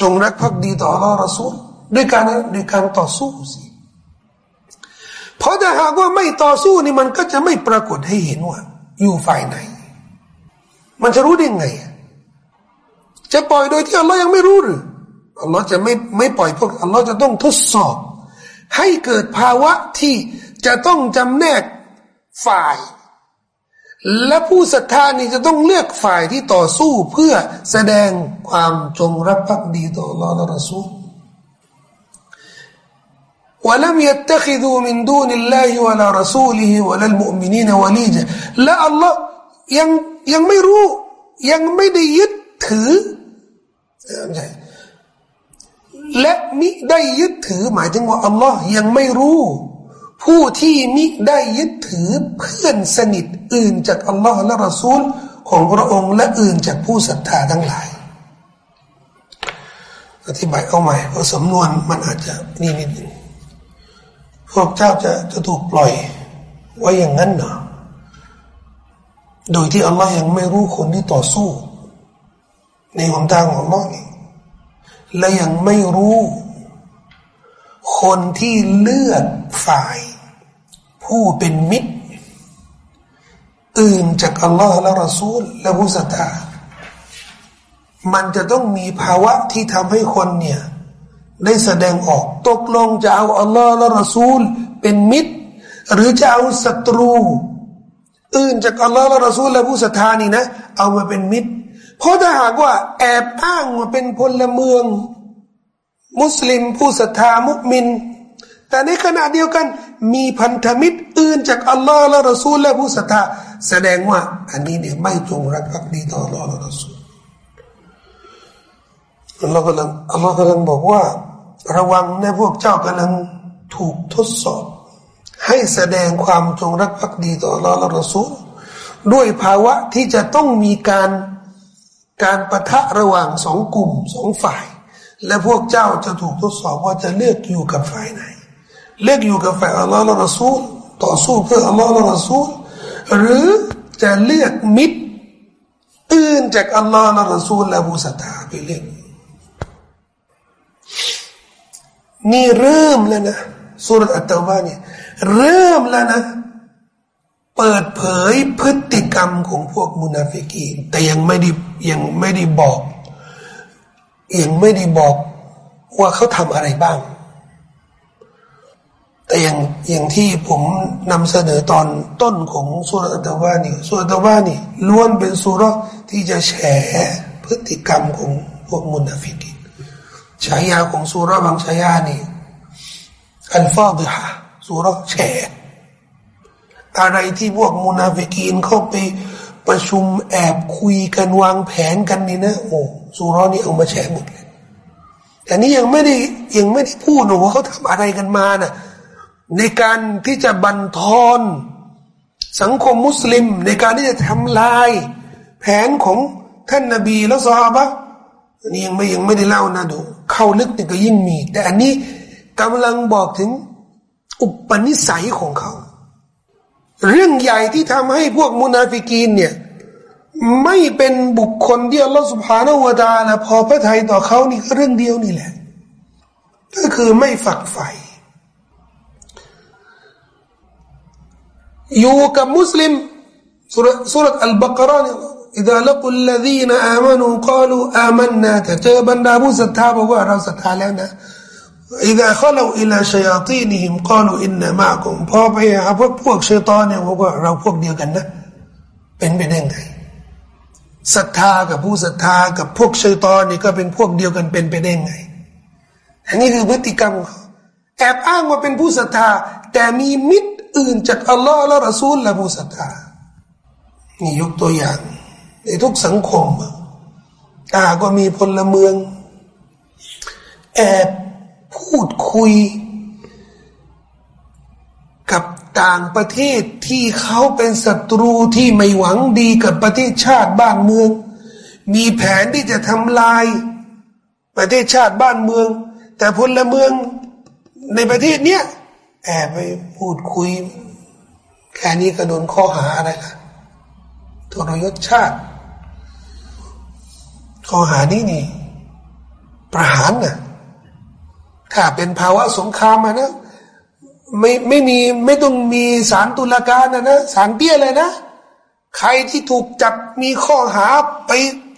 จงรักภักดีต่ออัลลอฮ์รอซูลด้วยการด้วยการต่อสู้สิเพราะถ้าหากว่าไม่ต่อสู้นี่มันก็จะไม่ปรากฏให้เห็นว่า อยู่ฝ่ายไหน มันจะรู้ได้ไง จะปล่อยโดยที่อัลลอฮ์ยังไม่รู้หรืออัลลอฮ์จะไม่ไม่ปล่อยพวกอัลลอฮ์จะต้องทดสอบ ให้เกิดภาวะที่ จะต้องจำแนกฝ่าย และผู้ศรัทธานี่จะต้องเลือกฝ่ายที่ต่อสู้เพื่อแสดงความจงรักภักดีต่อลอและรสูล ولم يتخذوا من دون الله ولا رسوله ولا المؤمنين وليجا และอัลลอฮ์ยังยังไม่รู้ ยังไม่ได้ยึดถือและมิได้ยึดถือ หมายถึงว่าอัลลอฮ์ยังไม่รู้ ผู้ที่มิได้ยึดถือเพื่อนสนิทอื่นจากอัลลอฮ์และรอซูลของพระองค์และอื่นจากผู้ศรัทธาทั้งหลาย อธิบายเอาใหม่เพราะสำนวนมันอาจจะนี่นิดนึงพวกเจ้าจะจะถูกปล่อยไว้อย่างนั้นเหรอโดยที่อัลลอฮ์ยังไม่รู้คนที่ต่อสู้ ในหนทางของอัลลอฮ์นี่และยังไม่รู้ คนที่เลือกฝ่าย ผู้เป็นมิตร อื่นจากอัลลอฮ์และรอซูล และผู้ศรัทธามันจะต้องมีภาวะที่ทำให้คนเนี่ย ได้แสดงออกตกลงจะเอาอัลลอฮ์และรอซูล เป็นมิตร หรือจะเอาศัตรู อื่นจากอัลลอฮ์และรอซูล และผู้ศรัทธานี่นะ เอามาเป็นมิตร เพราะถ้าหากว่าแอบอ้างว่าเป็นพลเมือง มุสลิมผู้ศรัทธามุมิน แต่ในขณะเดียวกัน มีพันธมิตรอื่นจากอัลลอฮ์และรอซูลและผู้ศรัทธาแสดงว่า อันนี้เนี่ยไม่จงรักภักดีต่ออัลลอฮ์และรอซูลอัลลอฮ์กำลังอัลลอฮ์กำลังบอกว่า ระวังนะพวกเจ้ากำลังถูกทดสอบ ให้แสดงความจงรักภักดีต่ออัลลอฮ์และรอซูลด้วยภาวะที่จะต้องมีการการประทะระหว่างสองกลุ่มสองฝ่าย และพวกเจ้าจะถูกทดสอบว่าจะเลือกอยู่กับฝ่ายไหน เลือกอยู่กับฝ่ายอัลลอฮ์และรอซูลต่อสู้เพื่ออัลลอฮ์และรอซูลหรือจะเลือกมิตร อื่นจากอัลลอฮ์และรอซูลและผู้ศรัทธาไปเลือกนี่เริ่มแล้วนะสุรอัตตาบาเนี่ยเริ่มแล้วนะ เปิดเผยพฤติกรรมของพวกมุนาฟิกีนแต่ยังไม่ได้ยังไม่ได้บอกยังไม่ได้บอกว่าเขาทำอะไรบ้าง แต่อย่างอย่างที่ผมนำเสนอตอนต้นของซูเราะฮฺอัตเตาบะฮฺนี่ซูเราะฮฺอัตเตาบะฮฺนี่ล้วนเป็นซูเราะฮฺที่จะแฉพฤติกรรมของพวกมุนาฟิกีนฉายาของซูเราะฮฺบางฉายานี่อัลฟาดิฮะสุรแฉอะไรที่พวกมุนาฟิกีนเข้าไปประชุมแอบคุยกันวางแผนกันนี่นะโอ้สุรนี่เอามาแฉหมดเลยแต่นี้ยังไม่ได้ยังไม่ได้พูดหนูว่าเขาทำอะไรกันมานะ่ะ ในการที่จะบันทอนสังคมมุสลิม ในการที่จะทำลาย แผนของท่านนบีและสฮาบะนี่ยังไม่ยังไม่ได้เล่านะดู เข้าลึกนี่ก็ยิ่งมี แต่อันนี้กำลังบอกถึงอุปนิสัยของเขา เรื่องใหญ่ที่ทำให้พวกมุนาฟิกีนเนี่ยไม่เป็นบุคคลที่อัลลอฮฺสุบฮานาวะตาละพอพระทัยต่อเขานี่ก็เรื่องเดียวนี่แหละ ก็คือไม่ฝักใฝ่ อยู่กับมุสลิมสุรษอัลบากรานอิดะลักุลลดีนอามานูกาลูอามันนาแต่เจอบรรดาผู้ศรัทธาบอกว่าเราศรัทธาแล้วนะอิดะเข้าเราอิลาชัยตีนิหิมกาลูอินนามะกุมพอไปหาพวกพวกเชตอนเนี่ยบอกว่าเราพวกเดียวกันนะ เป็นไปได้ไงศรัทธากับผู้ศรัทธากับพวกเชตอนนี่ก็เป็นพวกเดียวกันเป็นไปได้ไงอันนี้คือพฤติกรรมาแอบอ้างว่าเป็นผู้ศรัทธา แต่มีมิตร อื่นจากอัลลอฮ์และรอซูลและผู้ศรัทธานี่ยกตัวอย่าง ในทุกสังคมถ้าก็มีพลเมือง แอบพูดคุย กับต่างประเทศที่เขาเป็นศัตรูที่ไม่หวังดีกับประเทศชาติบ้านเมือง มีแผนที่จะทำลาย ประเทศชาติบ้านเมือง แต่พลเมืองในประเทศเนี้ย แอบไปพูดคุย แค่นี้ก็โดนข้อหาอะไรล่ะทรยศชาติ ข้อหานี้นี่ ประหารนะ่ะถ้าเป็นภาวะสงครามมานะไม่ไม่มีไม่ต้องมีสารตุลาการนะนะสารเตี้ยเลยนะ ใครที่ถูกจับมีข้อหาไป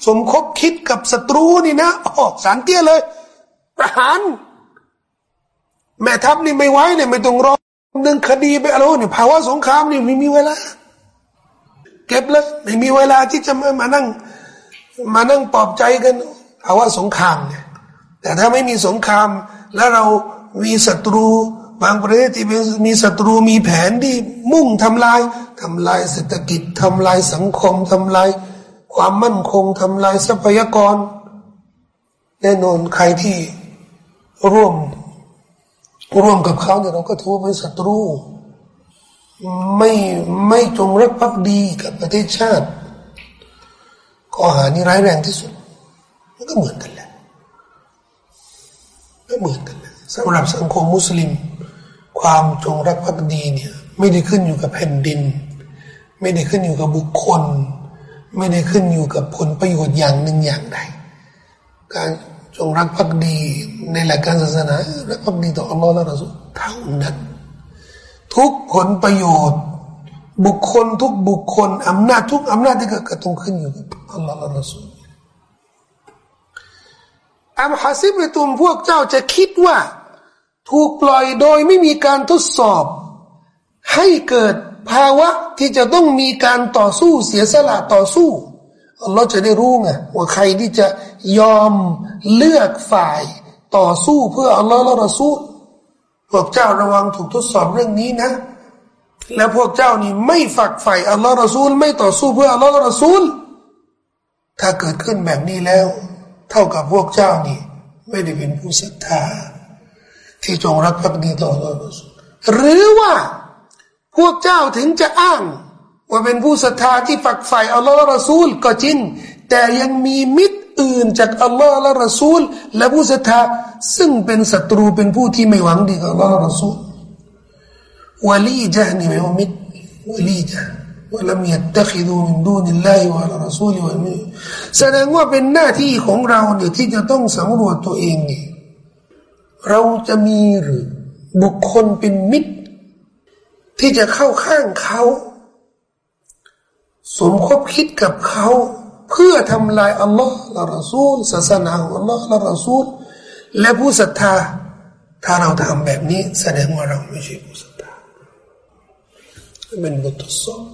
สมคบคิดกับศัตรูนี่นะอ๋อสารเตี้ยเลย ประหาร แม่ทัพนี่ไม่ไว้เนี่ยไม่ต้องรอหนึ่งคดีไปอะไรเนี่ยภาวะสงครามนี่ไม่มีเวลา เก็บเลยไม่มีเวลาที่จะมามานั่ง มานั่งปลอบใจกันภาวะสงครามเนี่ยแต่ถ้าไม่มีสงคราม แล้วเรามีศัตรู บางประเทศที่มีศัตรูมีแผนที่มุ่งทำลายทำลายเศรษฐกิจทำลายสังคมทำลาย ความมั่นคงทำลายทรัพยากร แน่นอนใครที่ร่วม ร่วมกับเขาเนี่ยเราก็ถือว่าเป็นศัตรู ไม่ไม่จงรักภักดีกับประเทศชาติข้อหานี้ร้ายแรงที่สุด มันก็เหมือนกันแหละก็เหมือนกันแหละสำหรับสังคมมุสลิม ความจงรักภักดีเนี่ย ไม่ได้ขึ้นอยู่กับแผ่นดิน ไม่ได้ขึ้นอยู่กับบุคคล ไม่ได้ขึ้นอยู่กับผลประโยชน์อย่างหนึ่งอย่างใดการ จงรักภักดีในหลักการศาสนารักภักดีต่ออัลลอฮ์และรอสูลเท่านั้น ทุกผลประโยชน์ บุคคลทุกบุคคลอำนาจทุกอำนาจที่เก็ต้องขึ้นอยู่กับอัลลอฮ์และรอสูลอัมฮัซิบตุมพวกเจ้าจะคิดว่า ถูกปล่อยโดยไม่มีการทดสอบ ให้เกิดภาวะที่จะต้องมีการต่อสู้เสียสละต่อสู้ อัลลอฮ์จะได้รู้ไงว่าใครที่จะยอมเลือกฝ่ายต่อสู้เพื่ออัลลอฮ์และรอซูลพวกเจ้าระวังถูกทดสอบเรื่องนี้นะ และพวกเจ้านี่ไม่ฝักใฝ่อัลลอฮ์รอซูล ไม่ต่อสู้เพื่ออัลลอฮ์และรอซูล ถ้าเกิดขึ้นแบบนี้แล้ว เท่ากับพวกเจ้านี่ ไม่ได้เป็นผู้ศรัทธาที่จงรักภักดีต่ออัลลอฮ์รอซูลหรือว่าพวกเจ้าถึงจะอ้าง ว่าเป็นผู้ศรัทธาที่ฝักใฝ่อัลลอฮ์และรอซูลก็จริง แต่ยังมีมิตรอื่นจากอัลลอฮ์และรอซูล และผู้ศรัทธาซึ่งเป็นศัตรูเป็นผู้ที่ไม่หวังดีกับอัลลอฮ์และรอซูลวะลีจ์นี่ไม่ว่ามิตรวะลีจ์วะลัมยัตตะคิดูมินดูนิลลาฮิวะลารอซูลิวะมีแสดงว่าเป็นหน้าที่ของเราเนี่ยที่จะต้องสำรวจตัวเองนี่เราจะมีหรือบุคคลเป็นมิตร ที่จะเข้าข้างเขา สมคบคิดกับเขาเพื่อทำลายอัลลอฮ์และรอซูลศาสนาของอัลลอฮ์และรอซูลและผู้ศรัทธา ถ้าเราทำแบบนี้ แสดงว่าเราไม่ใช่ผู้ศรัทธาเป็นบททดสอบ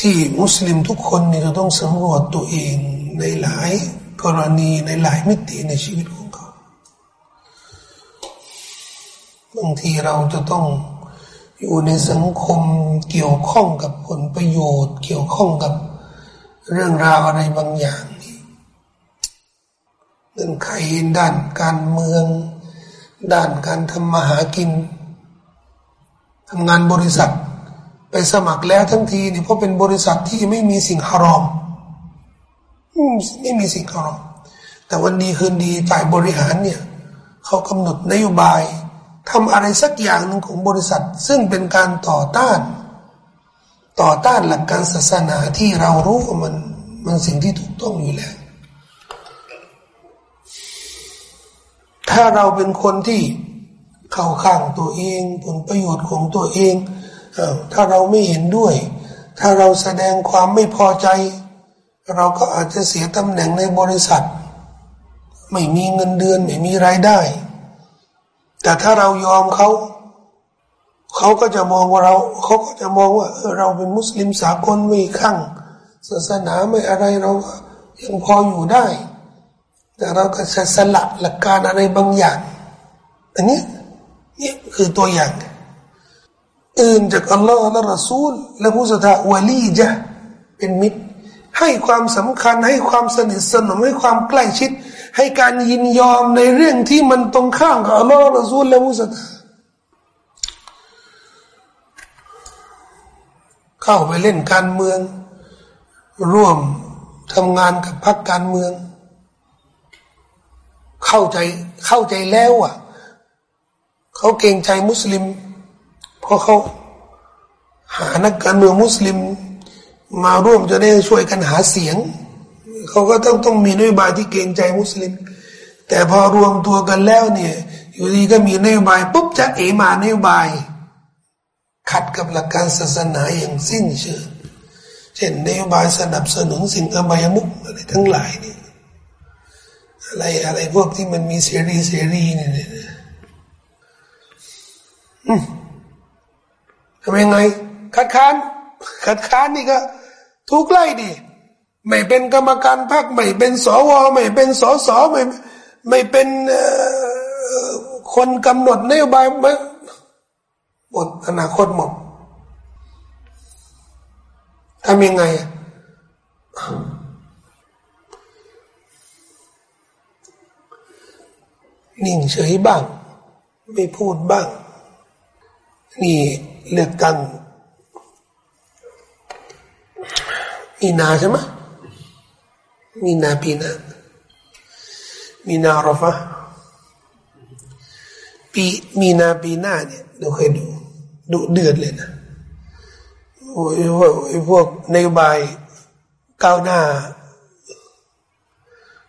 ที่มุสลิมทุกคนนี่จะต้องสำรวจตัวเองในหลายกรณีในหลายมิติในชีวิตของเขาบางทีเราจะต้อง อยู่ในสังคมเกี่ยวข้องกับผลประโยชน์ เกี่ยวข้องกับเรื่องราวอะไรบางอย่างนี่เงื่อนไขด้านการเมือง ด้านการทำมาหากินทำงานบริษัท ไปสมัครแล้วทั้งทีเนี่ยเพราะเป็นบริษัทที่ไม่มีสิ่งฮารอมไม่มีสิ่งฮารอมแต่วันดีคืนดีฝ่ายบริหารเนี่ยเขากำหนดนโยบาย ทำอะไรสักอย่างหนึ่งของบริษัท ซึ่งเป็นการต่อต้าน ต่อต้านหลักการศาสนาที่เรารู้ว่ามันมันสิ่งที่ถูกต้องอยู่แล้ว ถ้าเราเป็นคนที่เข้าข้างตัวเอง ผลประโยชน์ของตัวเองเออถ้าเราไม่เห็นด้วย ถ้าเราแสดงความไม่พอใจ เราก็อาจจะเสียตำแหน่งในบริษัท ไม่มีเงินเดือน ไม่มีรายได้ แต่ถ้าเรายอมเขาเขาก็จะมองว่าเราเขาก็จะมองว่าเราเป็นมุสลิมสากลไม่ขังศาสนาไม่อะไรเราก็ยังพออยู่ได้ แต่เราก็จะสละหลักการอะไรบางอย่างอันนี้นี่คือตัวอย่างอื่นจากอัลลอฮ์และรอซูล และผู้ศรัทธาวะลีจะเป็นมิตร ให้ความสำคัญให้ความสนิทสนมให้ความใกล้ชิด ให้การยินยอมในเรื่องที่มันตรงข้ามกับอัลลอฮ์ละซูลและมุสลิมเข้าไปเล่นการเมือง ร่วมทำงานกับพรรคการเมือง เข้าใจเข้าใจแล้วอะเขาเกรงใจมุสลิม เพราะเขาหานักการเมืองมุสลิม มาร่วมจะได้ช่วยกันหาเสียง เขาก็ต้องต้องมีนโยบายที่เกรงใจมุสลิม แต่พอรวมตัวกันแล้วเนี่ย อยู่ดีก็มีนโยบายปุ๊บจะเอมานโยบาย ขัดกับหลักการศาสนาอย่างสิ้นเชิงเช่นนโยบายสนับสนุนสิ่งอบายมุกอะไรทั้งหลายนี่อะไรอะไรพวกที่มันมีเสรีเสรีเนี่ยทำยังไงคัดค้านคัดค้านนี่ก็ทุกไล่ดิ ไม่เป็นกรรมการพรรคไม่เป็นสวไม่เป็นสสไม่ไม่เป็นคนกำหนดนโยบายหมดอนาคตหมดทำยังไง นิ่งเฉยบ้าง ไม่พูดบ้าง นี่เลือกตั้งมีนาใช่ไหม มีนาปีนามีนารฟะปีมีนาปีหน้าเนี่ยเราเคยดูดูเดือดเลยนะโอ้ยพวกพวกนโยบายก้าวหน้า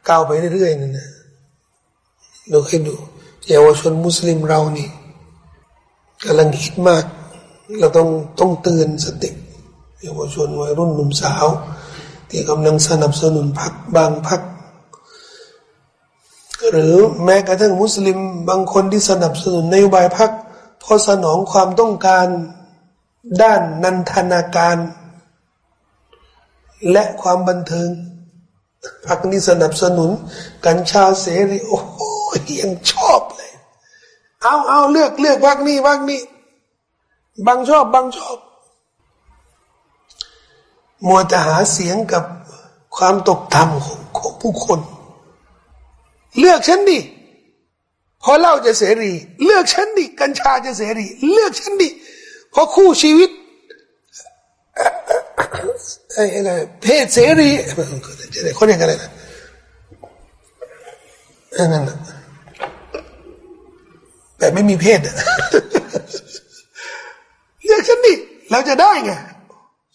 ก้าวไปเรื่อยๆนั่นนะเราเคยดูเยาวชนมุสลิมเรานี่กำลังคิดมาก เราต้องต้องเตือนสติเยาวชนวัยรุ่นหนุ่มสาว ที่กำลังสนับสนุนพรรคบางพรรคหรือแม้กระทั่งมุสลิมบางคนที่สนับสนุนนโยบายพรรคพอสนองความต้องการด้านนันทนาการ และความบันเทิงพรรคนี้สนับสนุนกัญชาเสรีโอ้โหยังชอบเลย เอาเอาเลือกเลือกพรรคนี้พรรคนี้ บางชอบบางชอบ มัวจะหาเสียงกับความตกต่ำของของผู้คน เลือกฉันดิพอเล่าจะเสรี เลือกฉันดิกัญชาจะเสรี เลือกฉันดิพอคู่ชีวิตไอ้อะไรเพศเสรีคนอย่างไรนะนั่นนะแต่ไม่มีเพศเลือกฉันดิเราจะได้ไง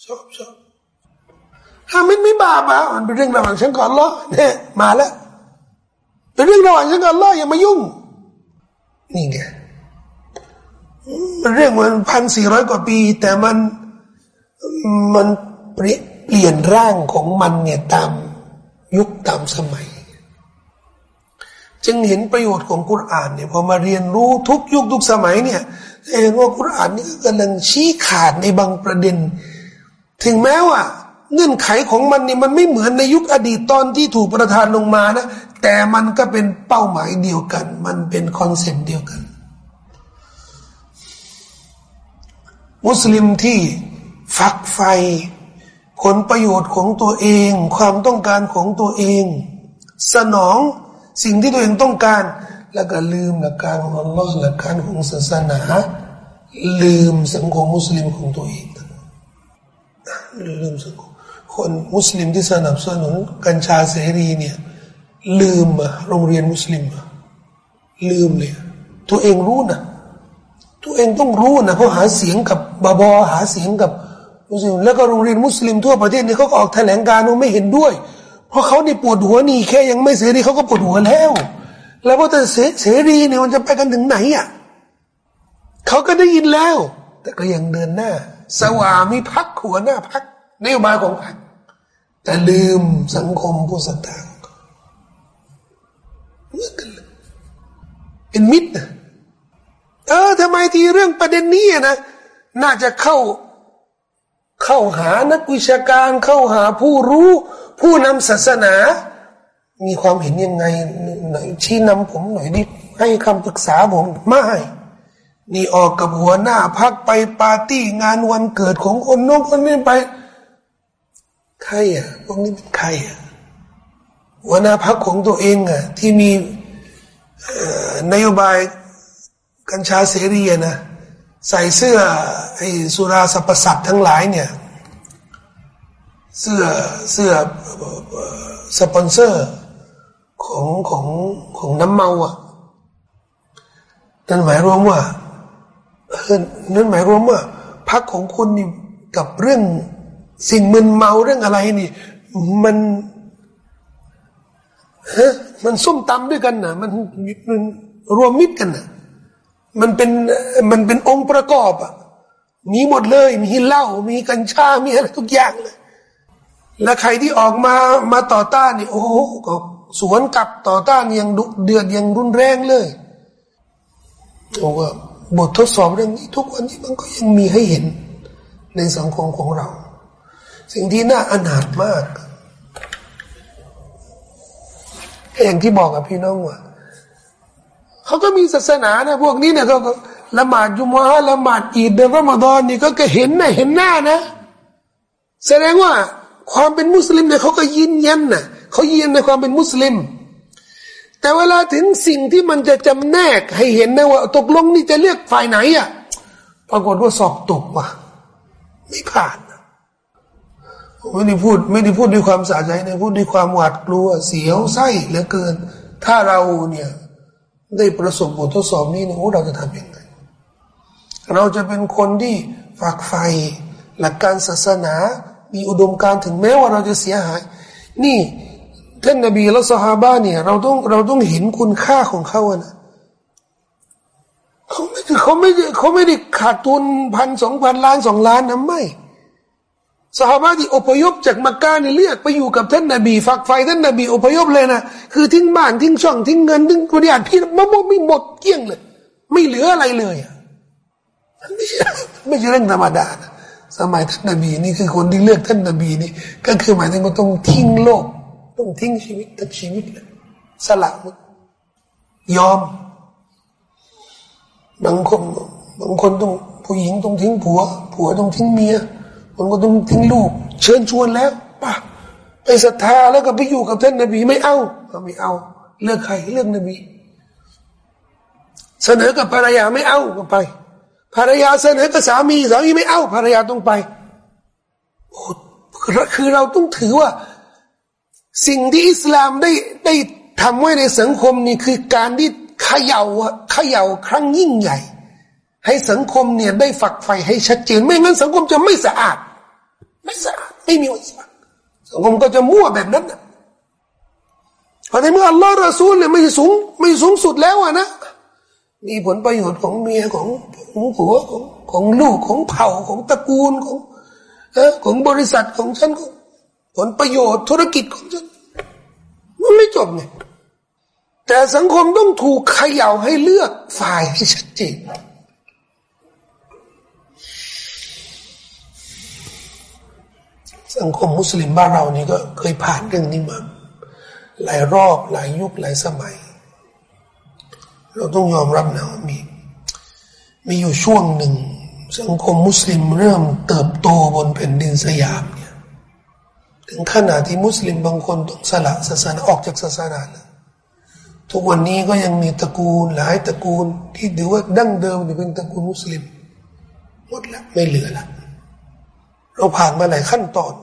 ชอบชอบ ถ้ามันไม่บาปอะมันเป็นเรื่องระหว่างฉันกับอัลลอฮ์เนี่ยมาแล้วเป็นเรื่องระหว่างฉันกับอัลลอฮ์อย่ามายุ่ง นี่ไงมันเรื่องมันพันสี่ร้อยกว่าปี แต่มันมันเปลี่ยนร่างของมันเนี่ยตามยุคตามสมัย จึงเห็นประโยชน์ของกุรอานเนี่ยพอมาเรียนรู้ทุกยุคทุกสมัยเนี่ยเห็นว่ากุรอานนี่กำลังชี้ขาดในบางประเด็น ถึงแม้ว่า เงื่อนไขของมันนี่มันไม่เหมือนในยุคอดีตตอนที่ถูกประทานลงมานะ แต่มันก็เป็นเป้าหมายเดียวกัน มันเป็นคอนเซ็ปต์เดียวกัน มุสลิมที่ฝักใฝ่ผลประโยชน์ของตัวเอง ความต้องการของตัวเอง สนองสิ่งที่ตัวเองต้องการ แล้วก็ลืมหลักการของอัลลอฮ์หลักการของศาสนา ลืมสังคมมุสลิมของตัวเองลืมสังคม คนมุสลิมที่สนับสนุนกัญชาเสรีเนี่ยลืมโรงเรียนมุสลิมลืมเลย ตัวเองรู้นะตัวเองต้องรู้นะเขาหาเสียงกับบาบอหาเสียงกับมุสลิมแล้วก็โรงเรียนมุสลิมทั่วประเทศนี่เขาก็ออกแถลงการว่าไม่เห็นด้วย เพราะเขานี่ปวดหัวนี่แค่ยังไม่เสรีเขาก็ปวดหัวแล้ว แล้วพอแต่เสรีเนี่ยมันจะไปกันถึงไหนอะเขาก็ได้ยินแล้ว แต่ก็ยังเดินหน้า สวามีพักหัวหน้าพักนโยบายของพัก แต่ลืมสังคมผู้ศรัทธาเมื่อกันเลยเป็นมิตรนะเออทำไมทีเรื่องประเด็นนี้นะน่าจะเข้าเข้าหานักวิชาการเข้าหาผู้รู้ ผู้นำศาสนา มีความเห็นยังไงหน่อยชี้นำผมหน่อยดิให้คำปรึกษาผมไม่นี่ออกกับหัวหน้าพักไปปาร์ตี้งานวันเกิดของคนโน้นคนนี้ไป ใครอะพวกนี้เป็นใครอะหัวหน้าพักของตัวเองอะที่มีนโยบายกัญชาเสรีนะใส่เสื้อไอ้สุราสัพสัตทั้งหลายเนี่ย เสื้อเสื้อสปอนเซอร์ของของของน้ำเมาอะนั่นหมายรวมว่านั่นหมายรวมว่าพักของคุณนี่กับเรื่อง สิ่งมึนเมาเรื่องอะไรนี่ มันฮะมันส้มตำด้วยกันนะมันมันรวมมิตรกันนะมันเป็นมันเป็นองค์ประกอบอะมีหมดเลย มีเหล้ามีกัญชา มีอะไรทุกอย่างเลย และใครที่ออกมามาต่อต้านนี่โอ้โหก็สวนกลับต่อต้านยังดุเดือดยังรุนแรงเลยโอ้ว่าบททดสอบเรื่องนี้ทุกวันนี้มันก็ยังมีให้เห็นในสังคมของเรา สิ่งที่น่าอนาถมาก อย่างที่บอกกับพี่น้องว่าเขาก็มีศาสนานะพวกนี้เนี่ยเขาละหมาดจุมอะละหมาดอีดเดือนรอมฎอนนี่ก็เห็นนะเห็นหน้านะ แสดงว่าความเป็นมุสลิมเนี่ยเขาก็ยืนยันนะเขายืนในความเป็นมุสลิม แต่เวลาถึงสิ่งที่มันจะจำแนกให้เห็นนะว่า ตกลงนี่จะเลือกฝ่ายไหนอะปรากฏว่าสอบตกว่ะไม่ผ่าน ไม่ได้พูดไม่ได้พูดด้วยความสะใจนะพูดด้วยความหวาดกลัวเสียวไส้เหลือเกิน ถ้าเราเนี่ยได้ประสบบททดสอบนี้เนี่ยโอ้เราจะทำยังไงเราจะเป็นคนที่ฝากไฟหลักการศาสนา มีอุดมการถึงแม้ว่าเราจะเสียหาย นี่ท่านนบีและสฮาบะเนี่ยเราต้องเราต้องเห็นคุณค่าของเขานะเขาไม่เขาไม่เขาไม่ได้ขาดทุนพันสองพันล้านสองล้านนะไม่ สหายที่อพยพจากมักกะนี่เลือกไปอยู่กับท่านนบีฝักไฟท่านนบีอพยพเลยนะคือทิ้งบ้านทิ้งช่องทิ้งเงินทิ้งบริญาตพี่มะม่วงไม่หมดเกลี้ยงเลย ไม่เหลืออะไรเลยไม่ใช่ไม่ใช่เรื่องธรรมดานะสมัยท่านนบีนี่คือคนที่เลือกท่านนบีนี่ ก็คือหมายถึงว่าต้องทิ้งโลก ต้องทิ้งชีวิตทั้งชีวิตเลยสละยอม บางคนบางคนต้องผู้หญิงต้องทิ้งผัว ผัวต้องทิ้งเมีย มันก็ต้องทิ้งลูก เชิญชวนแล้วป่ะไปศรัทธาแล้วก็ไปอยู่กับท่านนบีไม่เอาไม่เอา เลือกใครเลือกนบี เสนอกับภรรยาไม่เอาก็ไป ภรรยาเสนอกับสามีสามีไม่เอา ภรรยาต้องไปโอ้คือเราต้องถือว่า สิ่งที่อิสลามได้ได้ทำไว้ในสังคมนี่คือการที่เขย่าเขย่าครั้งยิ่งใหญ่ ให้สังคมเนี่ยได้ฝักใฝ่ให้ชัดเจน ไม่งั้นสังคมจะไม่สะอาด ไม่สะอาดไม่มีวันสะอาดสังคมก็จะมั่วแบบนั้นนะเพราะในเมื่ออัลลอฮ์ระซูลเนี่ยไม่สูงไม่สูงสุดแล้วอะนะ มีผลประโยชน์ของเมียของของผัวของของลูกของเผ่าของตระกูลของเออของบริษัทของฉันของผลประโยชน์ธุรกิจของฉันมันไม่จบไงแต่สังคมต้องถูกเขย่าให้เลือกฝ่ายให้ชัดเจน สังคมมุสลิมบ้านเรานี่ก็เคยผ่านเรื่องนี้มาหลายรอบหลายยุคหลายสมัย เราต้องยอมรับนะว่ามีมีอยู่ช่วงหนึ่ง สังคมมุสลิมเริ่มเติบโตบนแผ่นดินสยามเนี่ยถึงขนาดที่มุสลิมบางคนต้องสละศาสนาออกจากศาสนาแล้วทุกวันนี้ก็ยังมีตระกูลหลายตระกูลที่ถือว่าดั้งเดิมเป็นตระกูลมุสลิมหมดแล้วไม่เหลือแล้ว เราผ่านมาหลายขั้นตอน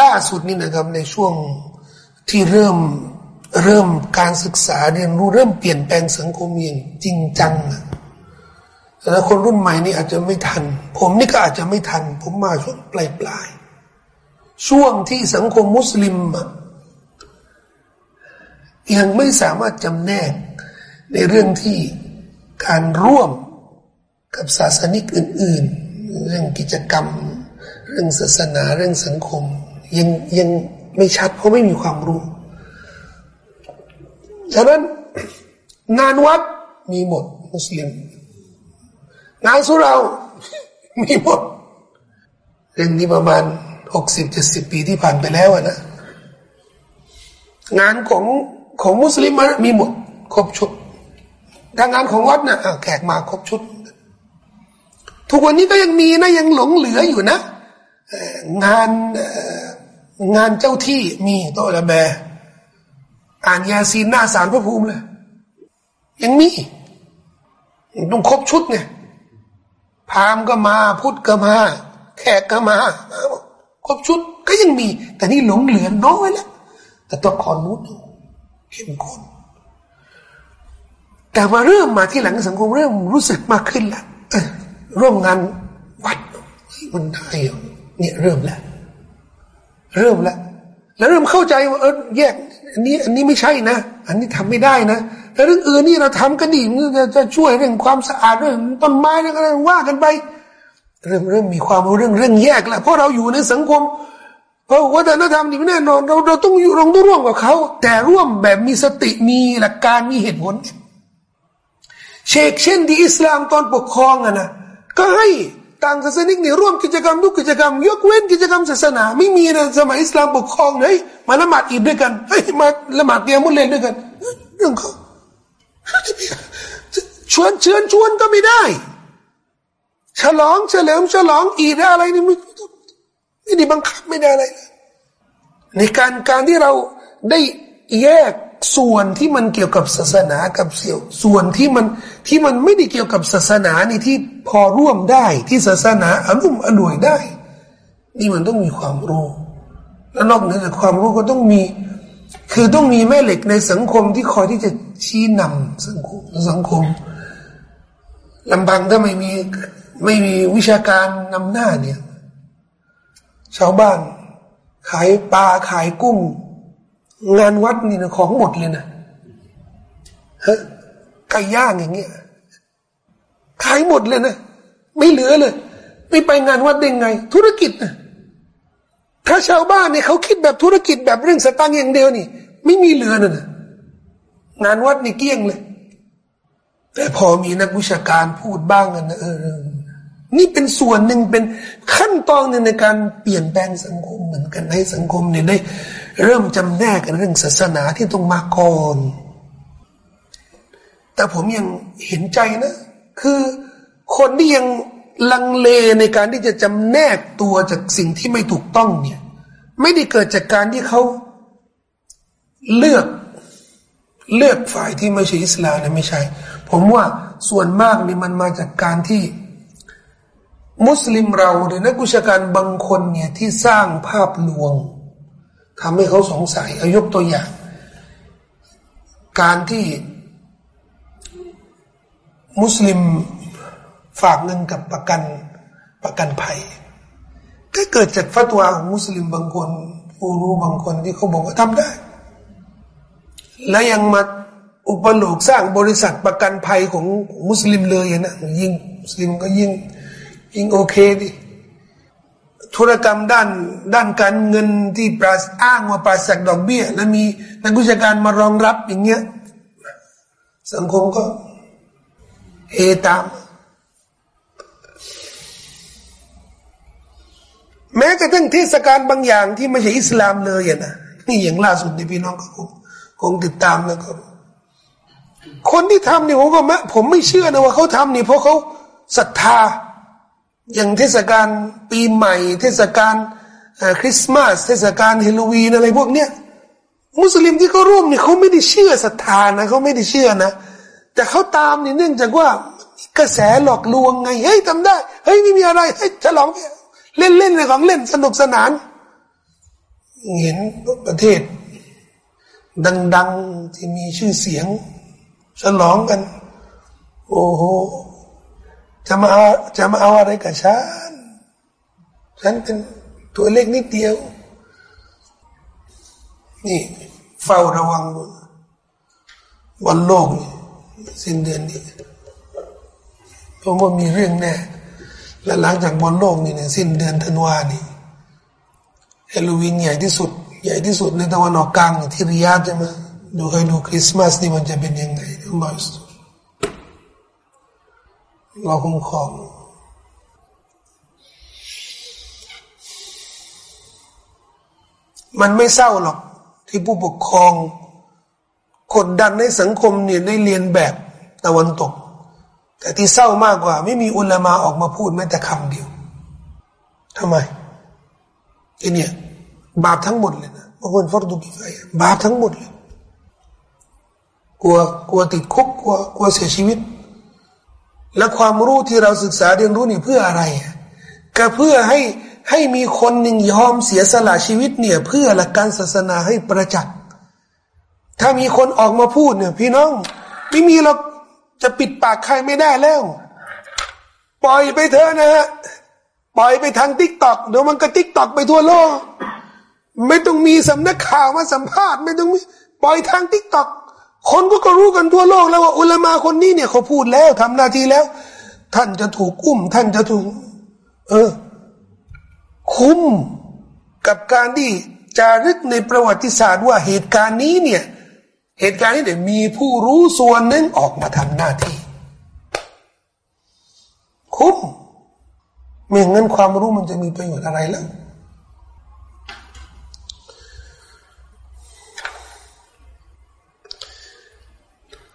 ล่าสุดนี่นะครับในช่วงที่เริ่มเริ่มการศึกษาเรียนรู้เริ่มเปลี่ยนแปลงสังคมอย่างจริงจังแล้วคนรุ่นใหม่นี่อาจจะไม่ทัน ผมนี่ก็อาจจะไม่ทัน ผมมาช่วงปลายปลายช่วงที่สังคมมุสลิมยังไม่สามารถจำแนกในเรื่องที่การร่วมกับศาสนิกอื่น ๆ เรื่องกิจกรรม เรื่องศาสนาเรื่องสังคม ยังยังไม่ชัดเพราะไม่มีความรู้ฉะนั้นงานวัดมีหมดมุสลิมงานสุเรา มีหมดเรื่องนี้ประมาณหกสิบเจ็ดสิบปีที่ผ่านไปแล้วนะ งานของของมุสลิมมีหมด ครบชุดทางงานของวัดนะ่ะแขกมาครบชุด ทุกวันนี้ก็ยังมีนะยังหลงเหลืออยู่นะงานงานเจ้าที่มีโตละแบ อ่านยาซีนหน้าสารพระภูมิเลยยังมีต้องครบชุดไงพามก็มาพุทธก็มา แขกก็มาครบชุดก็ยังมี แต่นี่หลงเหลือน้อยแล้วแต่ตัวคอนนู้นเข้มข้นแต่ว่าเริ่มมาที่หลังสังคมเริ่มรู้สึกมากขึ้นแล้ว ร่วมงานวัดมันได้เนี่ยเริ่มแล้ว เริ่มแล้ว แล้วเริ่มเข้าใจว่าเออแยกอันนี้อันนี้ไม่ใช่นะ อันนี้ทำไม่ได้นะแต่เรื่องอื่นนี่เราทำกันดีมันจะจะช่วยเรื่องความสะอาดเรื่องต้นไม้เรื่องอะไรว่ากันไป เริ่มเริ่มมีความรู้เรื่องเรื่องแยกแล้วเพราะเราอยู่ในสังคมเพราะวัฒนธรรมนี่แน่นอนเราเราต้องอยู่ราต้องร่วมกับเขา แต่ร่วมแบบมีสติมีหลักการมีเหตุผลเฉกเช่นที่อิสลามตอนปกครองอะนะ ก็ให้ต่างศาสนิกเนี่ยร่วมกิจกรรมทุกกิจกรรม ยกเว้นกิจกรรมศาสนา ไม่มีในสมัยอิสลามปกครองเลยมาละหมาดอีดด้วยกันเฮ้ยมาละหมาดกิยามุลลัยล์ด้วยกันเรื่องเขาชวนเชิญชวนก็ไม่ได้ ฉลองเฉลิมฉลองอีดอะไรนี่ไม่ไม่ได้บังคับไม่ได้อะไรเลยในการการที่เราได้แยก ส่วนที่มันเกี่ยวกับศาสนากับเสี่ยวส่วนที่มันที่มันไม่ได้เกี่ยวกับศาสนานี่ที่พอร่วมได้ที่ศาสนาอารมณ์อร่วยได้ นี่มันต้องมีความรู้แล้วนอกเหนือจากความรู้ก็ต้องมี คือต้องมีแม่เหล็กในสังคมที่คอยที่จะชี้นำสังคมสังคมลำบังถ้าไม่มีไม่มีวิชาการนำหน้าเนี่ย ชาวบ้าน ขายปลาขายกุ้ง งานวัดนี่นะของหมดเลยนะเฮ้ไก่ย่างอย่างเงี้ยขายหมดเลยนะไม่เหลือเลย ไม่ไปงานวัดได้ไง ธุรกิจนะถ้าชาวบ้านเนี่ยเขาคิดแบบธุรกิจแบบเรื่องสตางค์อย่างเดียวนี่ ไม่มีเหลือนะนะงานวัดนี่เกี้ยงเลย แต่พอมีนักวิชาการพูดบ้างนะเออนี่เป็นส่วนหนึ่งเป็นขั้นตอนหนึ่งในการเปลี่ยนแปลงสังคมเหมือนกันให้สังคมเนี่ยได้ เริ่มจำแนกเรื่องศาสนาที่ต้องมาก่อน แต่ผมยังเห็นใจนะ คือคนที่ยังลังเลในการที่จะจำแนกตัวจากสิ่งที่ไม่ถูกต้องเนี่ย ไม่ได้เกิดจากการที่เขาเลือกเลือกฝ่ายที่ไม่ใช่อิสลามนะไม่ใช่ ผมว่าส่วนมากนี่มันมาจากการที่ มุสลิมเราหรือนักวิชาการบางคนเนี่ยที่สร้างภาพลวง ทำให้เขาสงสัยอายกตัวอย่าง การที่ มุสลิมฝากเงินกับประกันประกันภัย ก็เกิดจากฟัตวาของมุสลิมบางคนผู้รู้บางคนที่เขาบอกว่าทำได้ และยังมาอุปโลกสร้างบริษัทประกันภัยของมุสลิมเลยนะยิ่งมุสลิมก็ยิ่งยิ่งโอเคดิ ธุรกรรมด้านด้านการเงินที่ปราศอ้างว่าปราศจากดอกเบี้ย และมีนักวิชาการมารองรับอย่างเงี้ยสังคมก็เฮตาม แม้กระทั่งเทศกาลบางอย่างที่ไม่ใช่อิสลามเลยนะนี่อย่างล่าสุดในพี่น้องก็คงคงติดตามแล้วก็คนที่ทำเนี่ยผมก็มผมไม่เชื่อนะว่าเขาทำเนี่ยเพราะเขาศรัทธา อย่างเทศกาลปีใหม่ เทศกาลคริสต์มาส เทศกาลเฮโลวีนอะไรพวกเนี้ยมุสลิมที่เขาร่วมเนี่ยเขาไม่ได้เชื่อศรัทธานะเขาไม่ได้เชื่อนะ แต่เขาตามเนี่ยเนื่องจากว่ากระแสหลอกลวงไงเฮ้ยทำได้เฮ้ยไม่มีอะไรเฮ้ยฉลองเล่นเล่นอะไรของเล่นสนุกสนาน เห็นประเทศ ดัง ๆที่มีชื่อเสียง ฉลองกัน โอ้โห จะมาเอาจะมาเอาอะไรกับฉัน ฉันเป็นตัวเล็กนิดเดียว นี่เฝ้าระวังบนโลกนี่สิ้นเดือนนี้เพราะว่ามีเรื่องแน่ และหลังจากบนโลกนี่เนี่ยสิ้นเดือนธันวานี่เฮโลวีนใหญ่ที่สุด ใหญ่ที่สุดในตะวันออกกลางที่ริยาดใช่ไหมดูให้ดูคริสต์มาสนี่มันจะเป็นยังไงอัลลอฮฺ เราคุ้มคองมันไม่เศร้าหรอก ที่ผู้ปกครองกดดันให้สังคมเนี่ยได้เรียนแบบตะวันตก แต่ที่เศร้ามากกว่า ไม่มีอุลามาออกมาพูดแม้แต่คำเดียวทำไมไอเนี่ย บาปทั้งหมดเลยนะบางคนฟังดูกี่ไฟบาปทั้งหมดเลย กลัวกลัวติดคุกกลัวกลัวเสียชีวิต และความรู้ที่เราศึกษาเรียนรู้นี่เพื่ออะไร ก็เพื่อให้ให้มีคนหนึ่งยอมเสียสละชีวิตเนี่ย เพื่อหลักการศาสนาให้ประจักษ์ ถ้ามีคนออกมาพูดเนี่ย พี่น้อง ไม่มีเราจะปิดปากใครไม่ได้แล้ว ปล่อยไปเถอะนะฮะปล่อยไปทาง TikTok เดี๋ยวมันก็ TikTok ไปทั่วโลก ไม่ต้องมีสำนักข่าวมาสัมภาษณ์ ไม่ต้องมีปล่อยทาง TikTok คนก็ก็รู้กันทั่วโลกแล้วว่าอุลามาคนนี้เนี่ยเขาพูดแล้วทำหน้าที่แล้ว ท่านจะถูกอุ้ม ท่านจะถูก เออ คุ้มกับการที่จารึกในประวัติศาสตร์ว่าเหตุการณ์นี้เนี่ย เหตุการณ์นี้เนี่ยมีผู้รู้ส่วนหนึ่งออกมาทำหน้าที่ คุ้มไม่งั้นความรู้มันจะมีประโยชน์อะไรแล้ว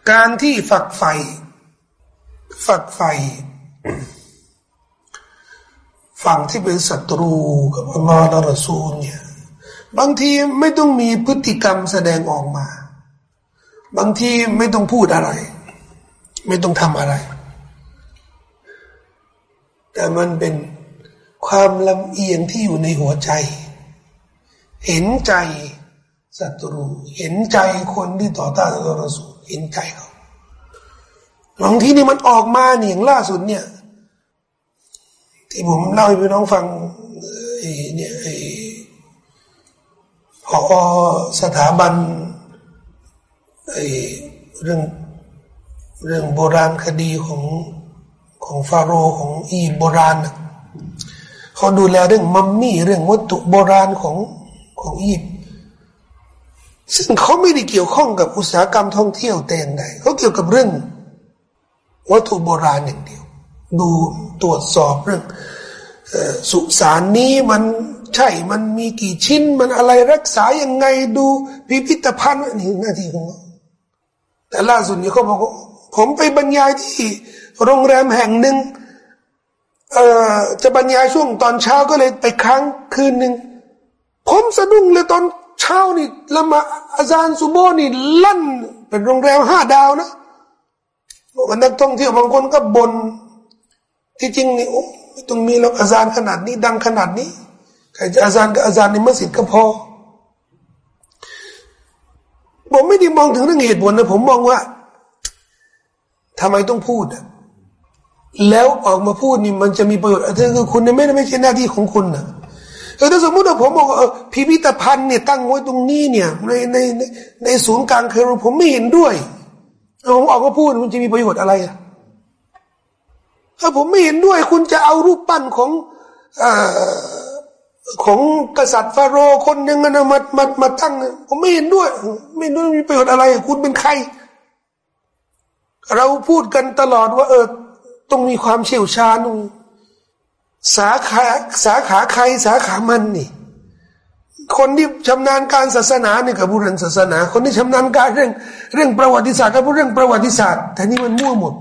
การที่ฝักใฝ่ฝักใฝ่ฝั่งที่เป็นศัตรูกับอัลลอฮ์และรอซูลเนี่ยบางทีไม่ต้องมีพฤติกรรมแสดงออกมา บางทีไม่ต้องพูดอะไร ไม่ต้องทำอะไร แต่มันเป็นความลำเอียงที่อยู่ในหัวใจ เห็นใจศัตรู เห็นใจคนที่ต่อต้านอัลลอฮ์รอซูล เห็นใจเขาบางทีนี่มันออกมาเนี่ยอย่างล่าสุดเนี่ย ที่ผมเล่าให้พี่น้องฟังเนี่ยพอสถาบันเรื่องเรื่องโบราณคดีของของฟาโรห์ของอีโบราณเขาดูแลเรื่องมัมมี่เรื่องวัตถุโบราณของของอียิปต์ ซึ่งเขาไม่ได้เกี่ยวข้องกับอุตสาหกรรมท่องเที่ยวแต่อย่างใดเขาเกี่ยวกับเรื่อง วัตถุโบราณอย่างเดียว ดูตรวจสอบเรื่องสุสานนี้มันใช่มันมีกี่ชิ้น มันอะไรรักษายังไงดูพิพิธภัณฑ์นี่หน้าที่ของเขาแต่ล่าสุดนี้เขาบอกผมไปบรรยายที่โรงแรมแห่งหนึ่งจะบรรยายช่วงตอนเช้าก็เลยไปค้างคืนหนึ่งผมสะดุ้งเลยตอน เช้านี่ละมาอาจารย์สุโบนี่ลั่น เป็นโรงแรมห้าดาวนะวันนักท่องเที่ยวบางคนก็บน่นที่จริงนี่โอ้ต้องมีแล้วอาจารย์ขนาดนี้ ดังขนาดนี้ใครจะอาจารย์ก็อาจารย์ในมัสยิดก็พอผมไม่ได้มองถึงเรื่องเหตุผลนะผมมองว่าทำไมต้องพูดแล้วออกมาพูดนี่มันจะมีประโยชน์อะไรคือคุณไม่ได้ไม่ใช่หน้าที่ของคุณนะ เออถ้าสมมติว่าผมบอกเออพิพิธภัณฑ์เนี่ยตั้งไว้ตรงนี้เนี่ยในในในศูนย์กลางเคโรผมไม่เห็นด้วยผมออกมาพูดมันจะมีประโยชน์อะไรอะถ้าผมไม่เห็นด้วย คุณจะเอารูปปั้นของอของกษัตริย์ฟาโรห์คนหนึ่งนมามามาตั้ง ผมไม่เห็นด้วย ไม่รู้มีประโยชน์อะไร คุณเป็นใคร เราพูดกันตลอดว่า เออต้องมีความเชี่ยวชาญ สาขาสาขาใครสาขามันนี่ คนที่ชำนาญการศาสนาเนี่ยกับผู้เรียนศาสนา คนที่ชำนาญการเรื่องเรื่องประวัติศาสตร์กับผู้เรื่องประวัติศาสตร์ แต่นี่มันมั่วหมด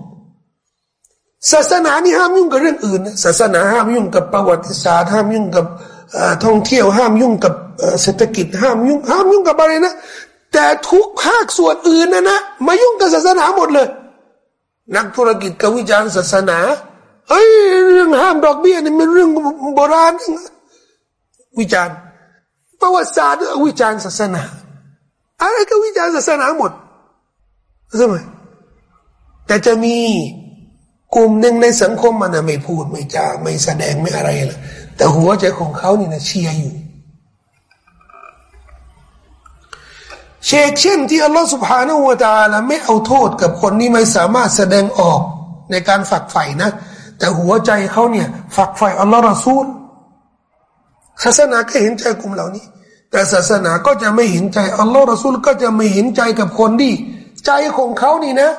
ศาสนานี่ห้ามยุ่งกับเรื่องอื่นนะศาสนาห้ามยุ่งกับประวัติศาสตร์ ห้ามยุ่งกับท่องเที่ยวห้ามยุ่งกับเศรษฐกิจห้ามยุ่งห้ามยุ่งกับอะไรนะแต่ทุกภาคส่วนอื่นนะนะมายุ่งกับศาสนาหมดเลย นักธุรกิจกับวิจารณ์ศาสนา เฮ้ยเรื่องห้ามดอกเบี้ยนี่มันเรื่องโบราณวิจารณ์ประวัติศาสตร์วิจารณ์ศาสนาอะไรก็วิจารณ์ศาสนาหมดใช่ไหมแต่จะมีกลุ่มหนึ่งในสังคมมันไม่พูดไม่จาไม่แสดงไม่อะไรเลยแต่หัวใจของเขานี่นะเชียร์อยู่เชกเช่นที่อัลลอฮฺสุบฮานาอูตาละไม่เอาโทษกับคนนี้ไม่สามารถแสดงออกในการฝักใฝ่นะ แต่หัวใจเขาเนี่ยฝักใฝ่อัลลอฮฺรอซูลศาสนาก็เห็นใจกลุ่มเหล่านี้ แต่ศาสนาก็จะไม่เห็นใจอัลลอฮฺรอซูลก็จะไม่เห็นใจกับคนที่ใจของเขานี่นะ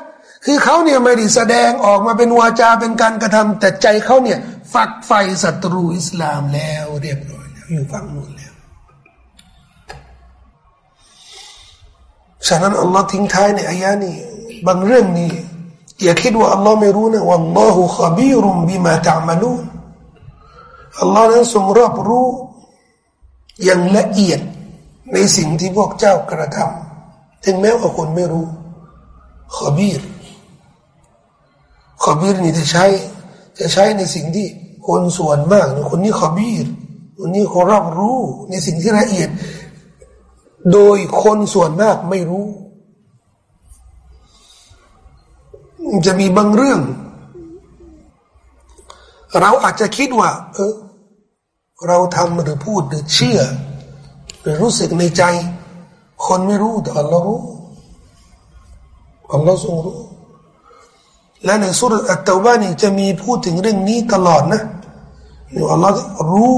คือเขาเนี่ยไม่ได้แสดงออกมาเป็นวาจาเป็นการกระทำแต่ใจเขาเนี่ยฝักใฝ่ศัตรูอิสลามแล้วเรียบร้อยแล้วอยู่ฝั่งนู้นแล้วฉะนั้นอัลลอฮ์ทิ้งท้ายในอายะนี้บางเรื่องนี้ อย่าคิดว่าอัลลอฮ์ไม่รู้นะว่าอัลลอฮ์ขบีรุมบิมาตะมาลูอัลลอฮ์นั้นทรงรอบรู้ อย่างละเอียดในสิ่งที่พวกเจ้ากระทำถึงแม้ว่าคนไม่รู้ขบีรขบีรนี่จะใช้ จะใช้ในสิ่งที่คนส่วนมาก คนนี้ขบีรคนนี้เขารับรู้ในสิ่งที่ละเอียด โดยคนส่วนมากไม่รู้ จะมีบางเรื่อง เราอาจจะคิดว่า เออ เราทำหรือพูดหรือเชื่อ หรือรู้สึกในใจ คนไม่รู้แต่เรารู้อัลลอฮ์ทรงรู้และในสุรอัตตบานี่จะมีพูดถึงเรื่องนี้ตลอดนะอยู่อัลลอฮ์รู้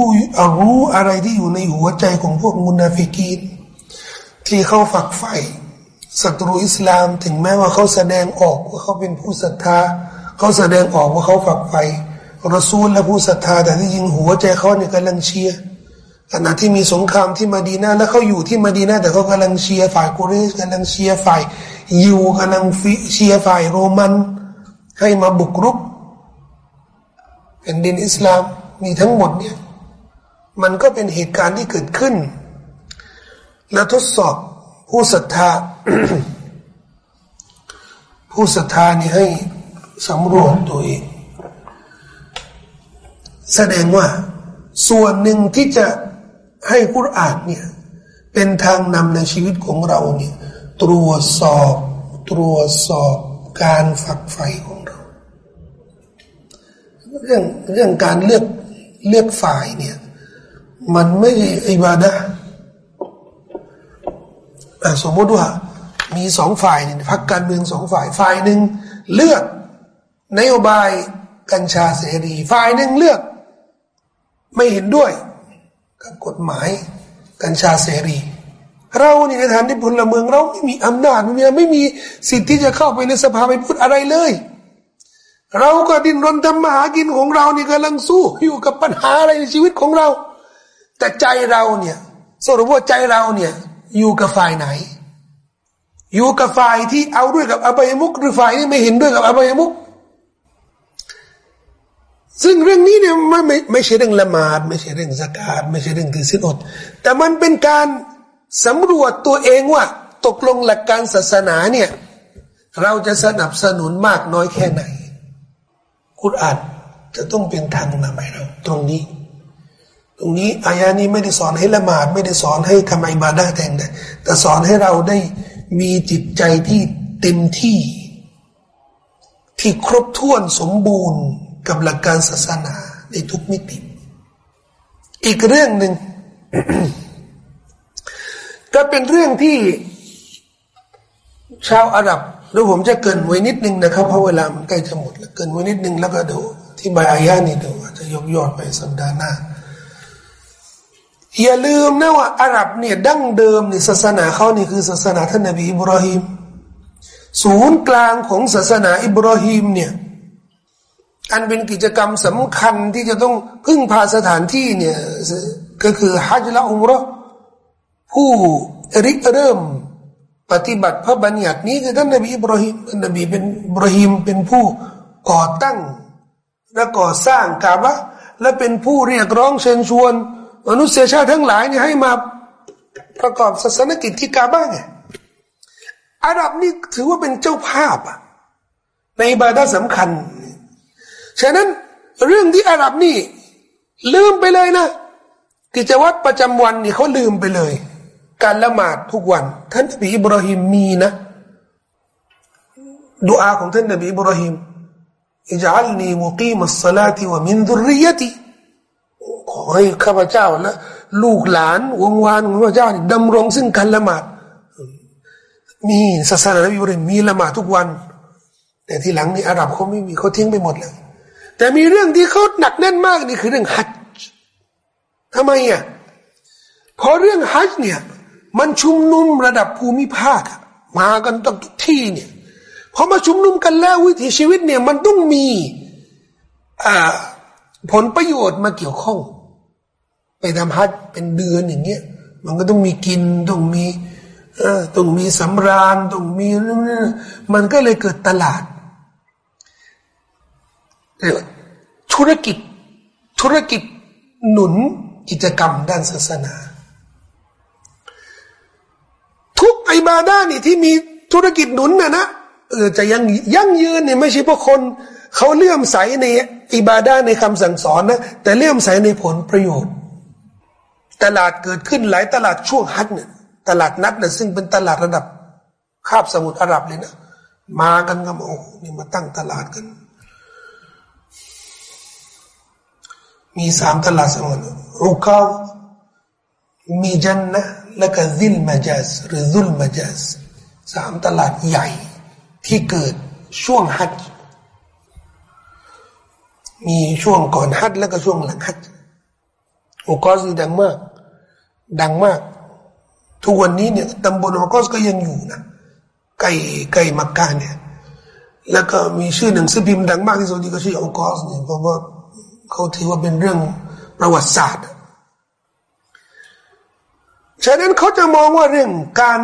รู้อะไรที่อยู่ในหัวใจของพวกมุนาฟิกีนที่เขาฝักใฝ่ ศัตรูอิสลามถึงแม้ว่าเขาแสดงออกว่าเขาเป็นผู้ศรัทธาเขาแสดงออกว่าเขาฝักใฝ่รอซูลและผู้ศรัทธาแต่ที่จริงหัวใจเขาเนี่ยกำลังเชียร์ขณะที่มีสงครามที่มาดีนาแล้วเขาอยู่ที่มาดีนาแต่เขากำลังเชียร์ฝ่ายกุเรชกำลังเชียร์ฝ่ายยู่กำลังเชียร์ฝ่ายโรมัน ให้มาบุกรุกแผ่นดินอิสลามมีทั้งหมดเนี่ยมันก็เป็นเหตุการณ์ที่เกิดขึ้น และทดสอบ ผู้ศรัทธา ผู้ศรัทธานี่ให้สำรวจตัวเอง แสดงว่า ส่วนหนึ่งที่จะให้กุรอานเนี่ย เป็นทางนำในชีวิตของเราเนี่ย ตรวจสอบ ตรวจสอบการฝักใฝ่ของเรา เรื่องเรื่องการเลือกเลือกฝ่ายเนี่ย มันไม่ใช่อิบาดะ สมมติว่ามีสองฝ่ายเนี่ยพักการเมืองสองฝ่ายฝ่ายหนึ่งเลือกนโยบายกัญชาเสรี ฝ่ายหนึ่งเลือก ไม่เห็นด้วย กับกฎหมายกัญชาเสรี เรานี่ในฐานที่พลเมืองเราไม่มีอำนาจไม่มีไม่มีสิทธิ์ที่จะเข้าไปในสภาไปพูดอะไรเลย เราก็ดิ้นรนทำมาหากินของเรานี่กำลังสู้อยู่กับปัญหาอะไรในชีวิตของเรา แต่ใจเราเนี่ยสรุปว่าใจเราเนี่ย อยู่กับฝ่ายไหน อยู่กับฝ่ายที่เอาด้วยกับอบายมุกหรือฝ่ายที่ไม่เห็นด้วยกับอบายมุกซึ่งเรื่องนี้เนี่ยไม่ไม่ไม่ใช่เรื่องละหมาดไม่ใช่เรื่องสกาดไม่ใช่เรื่องถือศีลอด แต่มันเป็นการสำรวจตัวเองว่า ตกลงหลักการศาสนาเนี่ยเราจะสนับสนุนมากน้อยแค่ไหนกุรอานจะต้องเป็นทางนำให้เราตรงนี้ ตรงนี้อายานี้ไม่ได้สอนให้ละหมาด ไม่ได้สอนให้ทำอิบาดาแทนแต่แต่สอนให้เราได้มีจิตใจที่เต็มที่ ที่ครบถ้วนสมบูรณ์กับหลักการศาสนาในทุกมิติ อีกเรื่องหนึ่งก็เป็นเรื่องที่ชาวอาหรับดูผมจะเกินไว้นิดนึงนะครับเพราะเวลามันใกล้จะหมดแล้วเกินไว้นิดนึงแล้วก็ดูที่ใบอายานี่ดูจะยกยอดไปสัปดาห์หน้า อย่าลืมนะว่าอาหรับเนี่ยดั้งเดิมเนี่ยศาสนาเขานี่คือศาสนาท่านนบีอิบราฮิมศูนย์กลางของศาสนาอิบราฮิมเนี่ยอันเป็นกิจกรรมสำคัญที่จะต้องพึ่งพาสถานที่เนี่ยก็คือฮัจละอุมรผู้ริเริ่มปฏิบัติพระบัญญัตินี้คือท่านนบีอิบราฮิมท่านนบีเป็นอิบราฮิมเป็นผู้ก่อตั้งและก่อสร้างกาบะและเป็นผู้เรียกร้องเชิญชวน มนุษยชาติทั้งหลายเนี่ยให้มาประกอบศาสนกิจที่กาบ้างไงอาหรับนี่ถือว่าเป็นเจ้าภาพอะในบาดาสำคัญ ฉะนั้นเรื่องที่อาหรับนี่ ลืมไปเลยนะ กิจวัตรประจำวันนี่เขาลืมไปเลย การละหมาดทุกวัน ท่านนบีอิบราฮิมมีนะดูอาของท่านนบีอิบราฮิมอิจัลนีมุกีมัสสลาติวะมินดุริยติ ขอให้ข้าพเจ้าและลูกหลานวงวานของพระเจ้าดำรงซึ่งการละหมาดมีศาสนาอิบราฮิมมีละหมาดทุกวัน แต่ที่หลังนี่อาหรับเขาไม่มีเขาทิ้งไปหมดแล้วแต่มีเรื่องที่เขาหนักแน่นมากนี่คือเรื่องฮัจจ์ทำไมอะเพราะเรื่องฮัจจ์เนี่ย มันชุมนุมระดับภูมิภาค มากันตั้งทุกที่เนี่ยพอมาชุมนุมกันแล้ววิถีชีวิตเนี่ย มันต้องมีผลประโยชน์มาเกี่ยวข้อง ไปทำฮัจเป็นเดือนอย่างเงี้ยมันก็ต้องมีกินต้องมีอต้องมีสำราญต้องมีมันก็เลยเกิดตลาดธุรกิจธุรกิจหนุนกิจกรรมด้านศาสนา ทุกไอบาด้านี่ที่มีธุรกิจหนุนนะนะเออจะยังยั่งยืนเนี่ยไม่ใช่เพราะคนเขาเลื่อมใสในอิบาดาในคำสั่งสอนนะแต่เลื่อมใสในผลประโยชน์ ตลาดเกิดขึ้นหลายตลาดช่วงฮัจเนี่ยตลาดนัดเนี่ยซึ่งเป็นตลาดระดับคาบสมุทรอาหรับเลยนะมากันก็โอ้นี่มาตั้งตลาดกัน มีสามตลาดสมุทรอุกาวมีจันนะและก็ซิลมาจัสหรือซุลมาจัสสามตลาดใหญ่ที่เกิดช่วงฮัจมีช่วงก่อนฮัจแล้วก็ช่วงหลังฮัจ อุกอสดังมาก ดังมาก ทุกวันนี้เนี่ยตำบลอุกอสก็ยังอยู่นะใกล้ใกล้มักกะเนี่ย แล้วก็มีชื่อหนังสือพิมพ์ดังมากที่สุดที่ก็ชื่ออุกอสเนี่ยเพราะว่าเขาถือว่าเป็นเรื่องประวัติศาสตร์ฉะนั้นเขาจะมองว่าเรื่องการ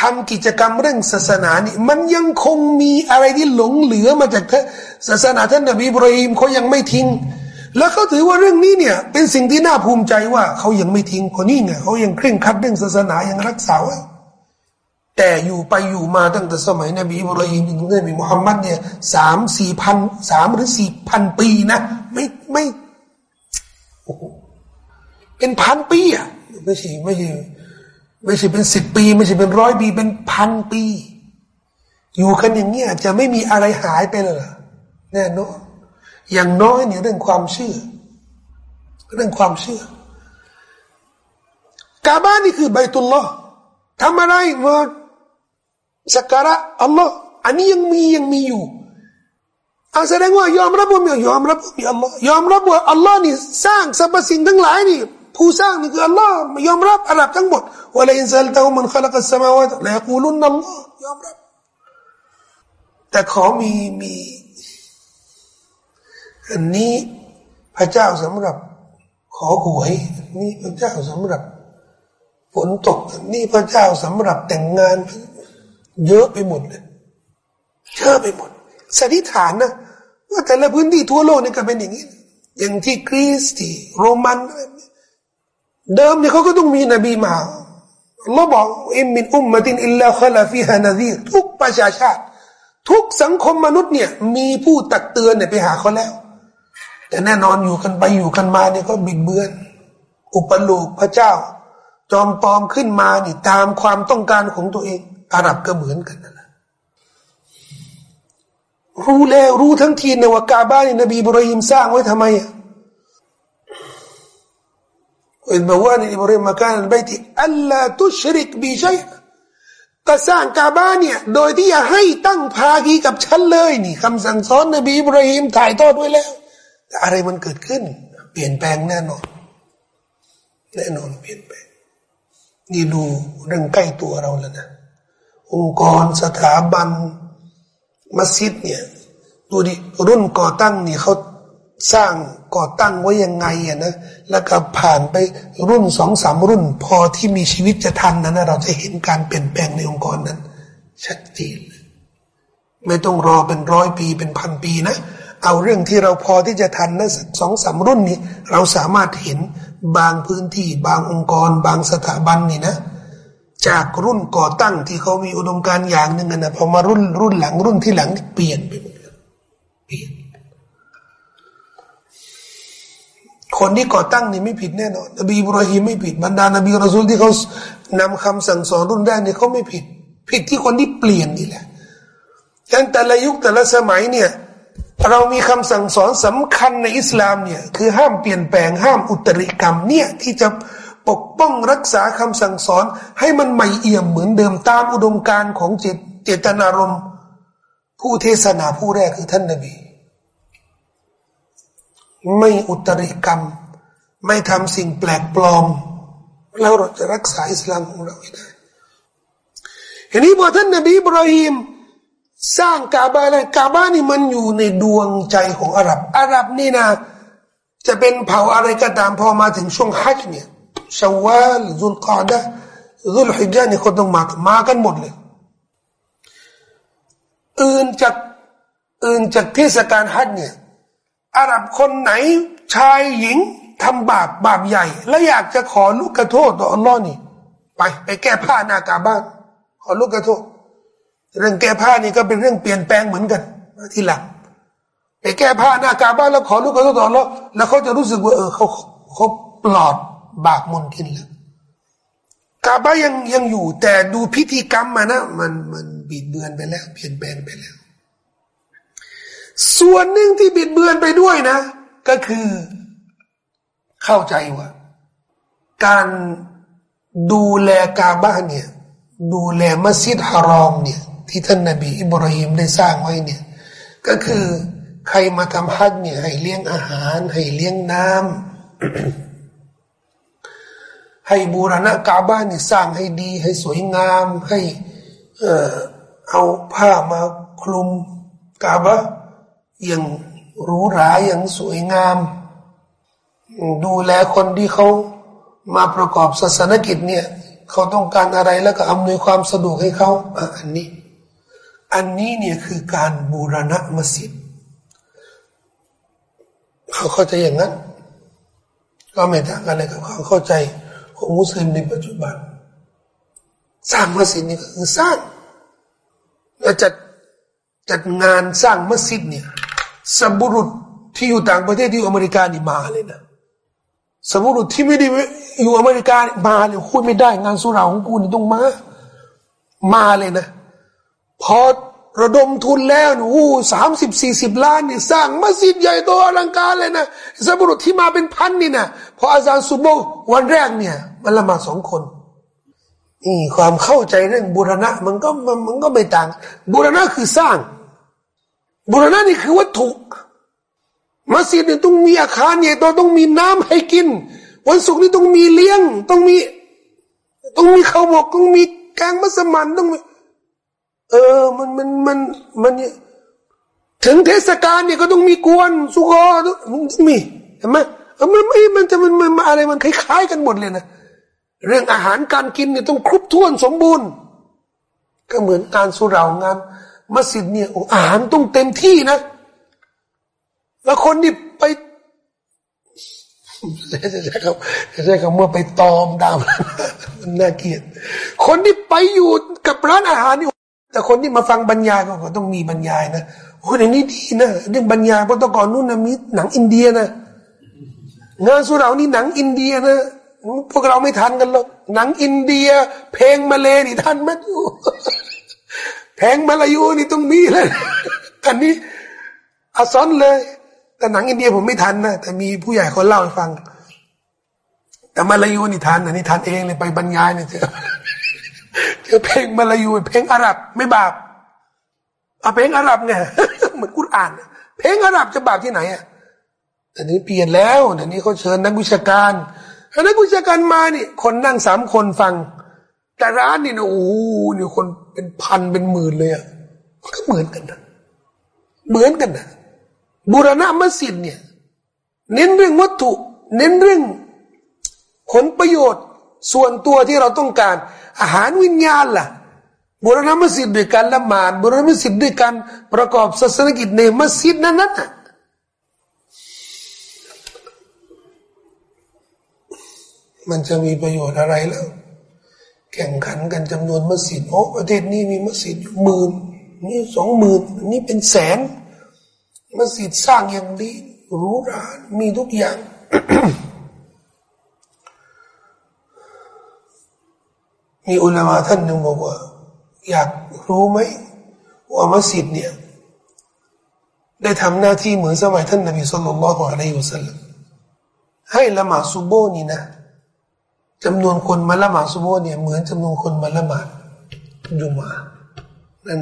ทำกิจกรรมเรื่องศาสนานี่มันยังคงมีอะไรที่หลงเหลือมาจากศาสนาท่านนบีบรหิมเขายังไม่ทิ้ง แล้วเขาถือว่าเรื่องนี้เนี่ยเป็นสิ่งที่น่าภูมิใจว่าเขายังไม่ทิ้งคนนี้ไงเขายังเคร่งครัดเรื่องศาสนายังรักษาไว้แต่อยู่ไปอยู่มาตั้งแต่สมัยนบีอิบราฮิมถึงนบีมุฮัมมัดเนี่ยสามสี่พันสามหรือสี่พันปีนะไม่ไม่เป็นพันปีอะไม่ใช่ไม่ใช่ไม่ใช่เป็นสิบปี ไม่ใช่เป็นร้อยปีเป็นพันปี อยู่กันอย่างเงี้ยจะไม่มีอะไรหายไปเลยแน่นอน อย่างน้อยเนี่ยเรื่องความเชื่อ เรื่องความเชื่อกาบ้านนี่คือใบตุลลอฮ์ทำอะไรมาสักการะอัลลอฮ์อันนี้ยังมียังมีอยู่อาแสดงว่ายอมรับว่ามียอมรับว่ามีอัลลอฮ์ยอมรับว่าอัลลอฮ์นี่สร้างสรรพสิ่งทั้งหลายนี่ผู้สร้างนี่คืออัลลอฮ์ยอมรับอาหรับทั้งหมดว่าละอินซัลตะฮุมันขลักสมาวะละยกูลุนนัลลอฮ์ยอมรับแต่ขอมีมี อันนี้พระเจ้าสำหรับขอหวย อันี่พระเจ้าสำหรับฝนตกอันี่พระเจ้าสำหรับแต่งงาน เยอะไปหมดเลยเยอะไปหมดสันนิษฐานนะว่าแต่ละพื้นที่ทั่วโลกนี่ก็เป็นอย่างนี้ อย่างที่กรีซที่โรมัน เดิมเนี่ยเขาก็ต้องมีนบีมาเราบอกوإن من أمة إلا خلا فيها نذير ทุกประชาชาติ ทุกสังคมมนุษย์เนี่ย มีผู้ตักเตือนเนี่ยไปหาเขาแล้ว แต่แน่นอนอยู่กันไปอยู่กันมาเนี่ยก็บิดเบือน อุปโลกน์พระเจ้า จอมปลอมขึ้นมานี่ตามความต้องการของตัวเอง อาหรับก็เหมือนกันนั่นแหละรู้แล้วรู้ทั้งทีในว่ากะอ์บะฮ์นี่นบีอิบรอฮีมสร้างไว้ทำไมอะอินบอกว่าในอิบราฮิมมาการใบที่อัลลาตุชริกบีชัยก็สร้างกาบ้านเนี่ยโดยที่อย่าให้ตั้งภาคีกับฉันเลยนี่คำสั่งสอนนบีบราฮิมถ่ายทอดไว้แล้ว แต่อะไรมันเกิดขึ้น เปลี่ยนแปลงแน่นอน แน่นอนเปลี่ยนแปลง นี่ดูเรื่องใกล้ตัวเราแล้วนะองค์กรสถาบันมัสยิดเนี่ยดูดิรุ่นก่อตั้งเนี่ยเขาสร้างก่อตั้งไว้ยังไงอะนะแล้วก็ผ่านไปรุ่นสองสามรุ่น พอที่มีชีวิตจะทันนั้นนะเราจะเห็นการเปลี่ยนแปลงในองค์กรนั้น ชัดเจนไม่ต้องรอเป็นร้อยปีเป็นพันปีนะ เอาเรื่องที่เราพอที่จะทันนะสองสามรุ่นนี้ เราสามารถเห็นบางพื้นที่บางองค์กร บางสถาบันนี่นะ จากรุ่นก่อตั้งที่เขามีอุดมการณ์อย่างหนึ่งนะพอมารุ่นรุ่นหลังรุ่นที่หลังเปลี่ยนไปหมดเปลี่ยนคนที่ก่อตั้งนี่ไม่ผิดแน่นอนนบีบรอฮิมไม่ผิดบรรดานบีรอซูลที่เขานำคำสั่งสอนรุ่นแรกนี่เขาไม่ผิด ผิดที่คนที่เปลี่ยนนี่แหละแต่ละยุคแต่ละสมัยเนี่ย เรามีคำสั่งสอนสำคัญในอิสลามเนี่ยคือห้ามเปลี่ยนแปลงห้ามอุตริกรรมเนี่ยที่จะปกป้องรักษาคำสั่งสอน ให้มันใหม่เอี่ยมเหมือนเดิมตามอุดมการณ์ของเจตเจตนารมณ์ผู้เทศนาผู้แรกคือท่านนบี ไม่อุตริกรรม ไม่ทำสิ่งแปลกปลอม แล้วเราจะรักษาอิสลามของเราได้ทีนี้พอท่านนบีบรอฮิม สร้างกาบาเลยกาบานี่มันอยู่ในดวงใจของอาหรับอาหรับนี่นะ จะเป็นเผ่าอะไรก็ตามพอมาถึงช่วงฮัจเนี่ยชาวาลซุลกาดะซุลฮิจานี่คนต้องมามากันหมดเลยอื่นจากอื่นจากเทศกาลฮัจเนี่ยอาหรับคนไหนชายหญิงทำบาปบาปใหญ่ แล้วอยากจะขอลูกกระโทษต่ออัลลอฮ์นี่ ไป ไปแก้ผ้าหน้ากาบ้านขอลูกกระโทษ เรื่องแก้ผ้านี่ก็เป็นเรื่องเปลี่ยนแปลงเหมือนกันทีหลังไปแก้ผ้าหน้ากาบ้านแล้วขอลูกกระโทษต่ออัลลอฮ์แล้วเขาจะรู้สึกว่าเออเขาเขาปลอดบาปมนทินแล้วกาบะยังยังอยู่ แต่ดูพิธีกรรมมานะ มันมันบิดเบือนไปแล้ว เปลี่ยนแปลงไปแล้ว ส่วนหนึ่งที่บิดเบือนไปด้วยนะ ก็คือ เข้าใจว่า การดูแลกาบะเนี่ย ดูแลมัสยิดฮารอมเนี่ย ที่ท่านนาบีอิบราฮิมได้สร้างไว้เนี่ย ก็คือใครมาทำฮัจเนี่ยให้เลี้ยงอาหาร ให้เลี้ยงน้ำให้บูรณะกาบ้านเนี่ยสร้างให้ดี ให้สวยงาม ให้เอ่อเอาผ้ามาคลุมกาบะอย่างหรูหราอย่างสวยงาม ดูแลคนที่เขามาประกอบศาสนกิจเนี่ย เขาต้องการอะไรแล้วก็อำนวยความสะดวกให้เขาอันนี้ อันนี้เนี่ยคือการบูรณะมัสยิดเขาเข้าใจอย่างนั้น ก็ไม่ต่างกันเลยกับความเข้าใจของมุสลิมในปัจจุบัน สร้างมัสยิดนี่คือสร้างแล้วจัดจัดงานสร้างมัสยิดเนี่ยสบุรุษที่อยู่ต่างประเทศที่อเมริกานี่มาเลยนะสบุรุษที่ไม่ได้อยู่อเมริกามาเลยคุยไม่ได้งานสุราของกูนี่ต้องมา มาเลยนะ พอระดมทุนแล้วโอ้สามสิบสี่สิบล้านนี่สร้างมัสยิดใหญ่โตอลังการเลยนะสบุรุษที่มาเป็นพันนี่นะพออาจารย์สุโบวันแรกเนี่ย มันละมาสองคนนี่ความเข้าใจเรื่องบูรณะ มันก็มันมันก็ไม่ต่างบูรณะคือสร้างบูรณะนี่คือวัตถุมัสยิดเนี่ยต้องมีอาคารใหญ่โตต้องมีน้ำให้กิน วันศุกร์นี่ต้องมีเลี้ยง ต้องมี ต้องมีข้าวบกต้องมีแกงมัสมั่นต้องมี เออ มันมันมันมันถึงเทศกาลเนี่ยก็ต้องมีกวนสุกอต้องมีเห็นไหมมันไม่มันจะมันมันอะไรมันคล้ายๆกันหมดเลยนะเรื่องอาหารการกินเนี่ยต้องครบถ้วนสมบูรณ์ ก็เหมือนการสุรางานมัสยิดเนี่ยอาหารต้องเต็มที่นะ แล้วคนที่ไปจะใช้คำจะใช้คำว่าไปตอมดาวมันน่าเกลียด คนที่ไปอยู่กับร้านอาหารนี่ แต่คนที่มาฟังบรรยายก็ต้องมีบรรยายนะโอ้ยอย่างนี้ดีนะเรื่องบรรยายเพราะตก่อนนู้นนะมีหนังอินเดียนะงานสุรานี่หนังอินเดียนะพวกเราไม่ทันกันหรอกหนังอินเดีย เพลงมาเลยนี่ทันไหมแพลงมาลายูนี่ต้องมีเลยอันนี้อาซอนเลย แต่หนังอินเดียผมไม่ทันนะแต่มีผู้ใหญ่คนเล่าให้ฟัง แต่มาลายูนี่ทันอันนี้ทันเองเลยไปบรรยายเนี่ยเจอ เจอเพลงมาลายูเพลงอาหรับ ไม่บาปเอาเพลงอาหรับไงเหมือนกุรอาน เพลงอาหรับจะบาปที่ไหนอะแต่นี้เปลี่ยนแล้วแต่นี้เขาเชิญนักวิชาการนักวิชาการมานี่ คนนั่งสามคนฟัง แต่ร้านนี่นะโอ้โหนี่คนเป็นพันเป็นหมื่นเลยอะก็เหมือนกันนะเหมือนกันนะบูรณะมัสยิดเนี่ย เน้นเรื่องวัตถุ เน้นเรื่องผลประโยชน์ส่วนตัวที่เราต้องการ อาหารวิญญาณล่ะบูรณะมัสยิดด้วยการละหมาดบูรณะมัสยิดด้วยการประกอบศาสนกิจในมัสยิดนั้นนะมันจะมีประโยชน์อะไรแล้ว แข่งขันกันจำนวนมัสยิดโอ้ประเทศนี้มีมัสยิดอยู่หมื่นนี่สองหมื่นนี่เป็นแสนมัสยิดสร้างอย่างดีรูหรามีทุกอย่าง มีอุลามาท่านหนึ่งบอกว่า อยากรู้ไหมว่ามัสยิดเนี่ย ได้ทำหน้าที่เหมือนสมัยท่านนบีสุลต่านละฮ์อะลัยฮิวสัลลัมให้ละหมาดซุโบนี่นะจำนวนคนมาละหมาดซุโบเนี่ยเหมือนจำนวนคนมาละหมาดจุมานั่น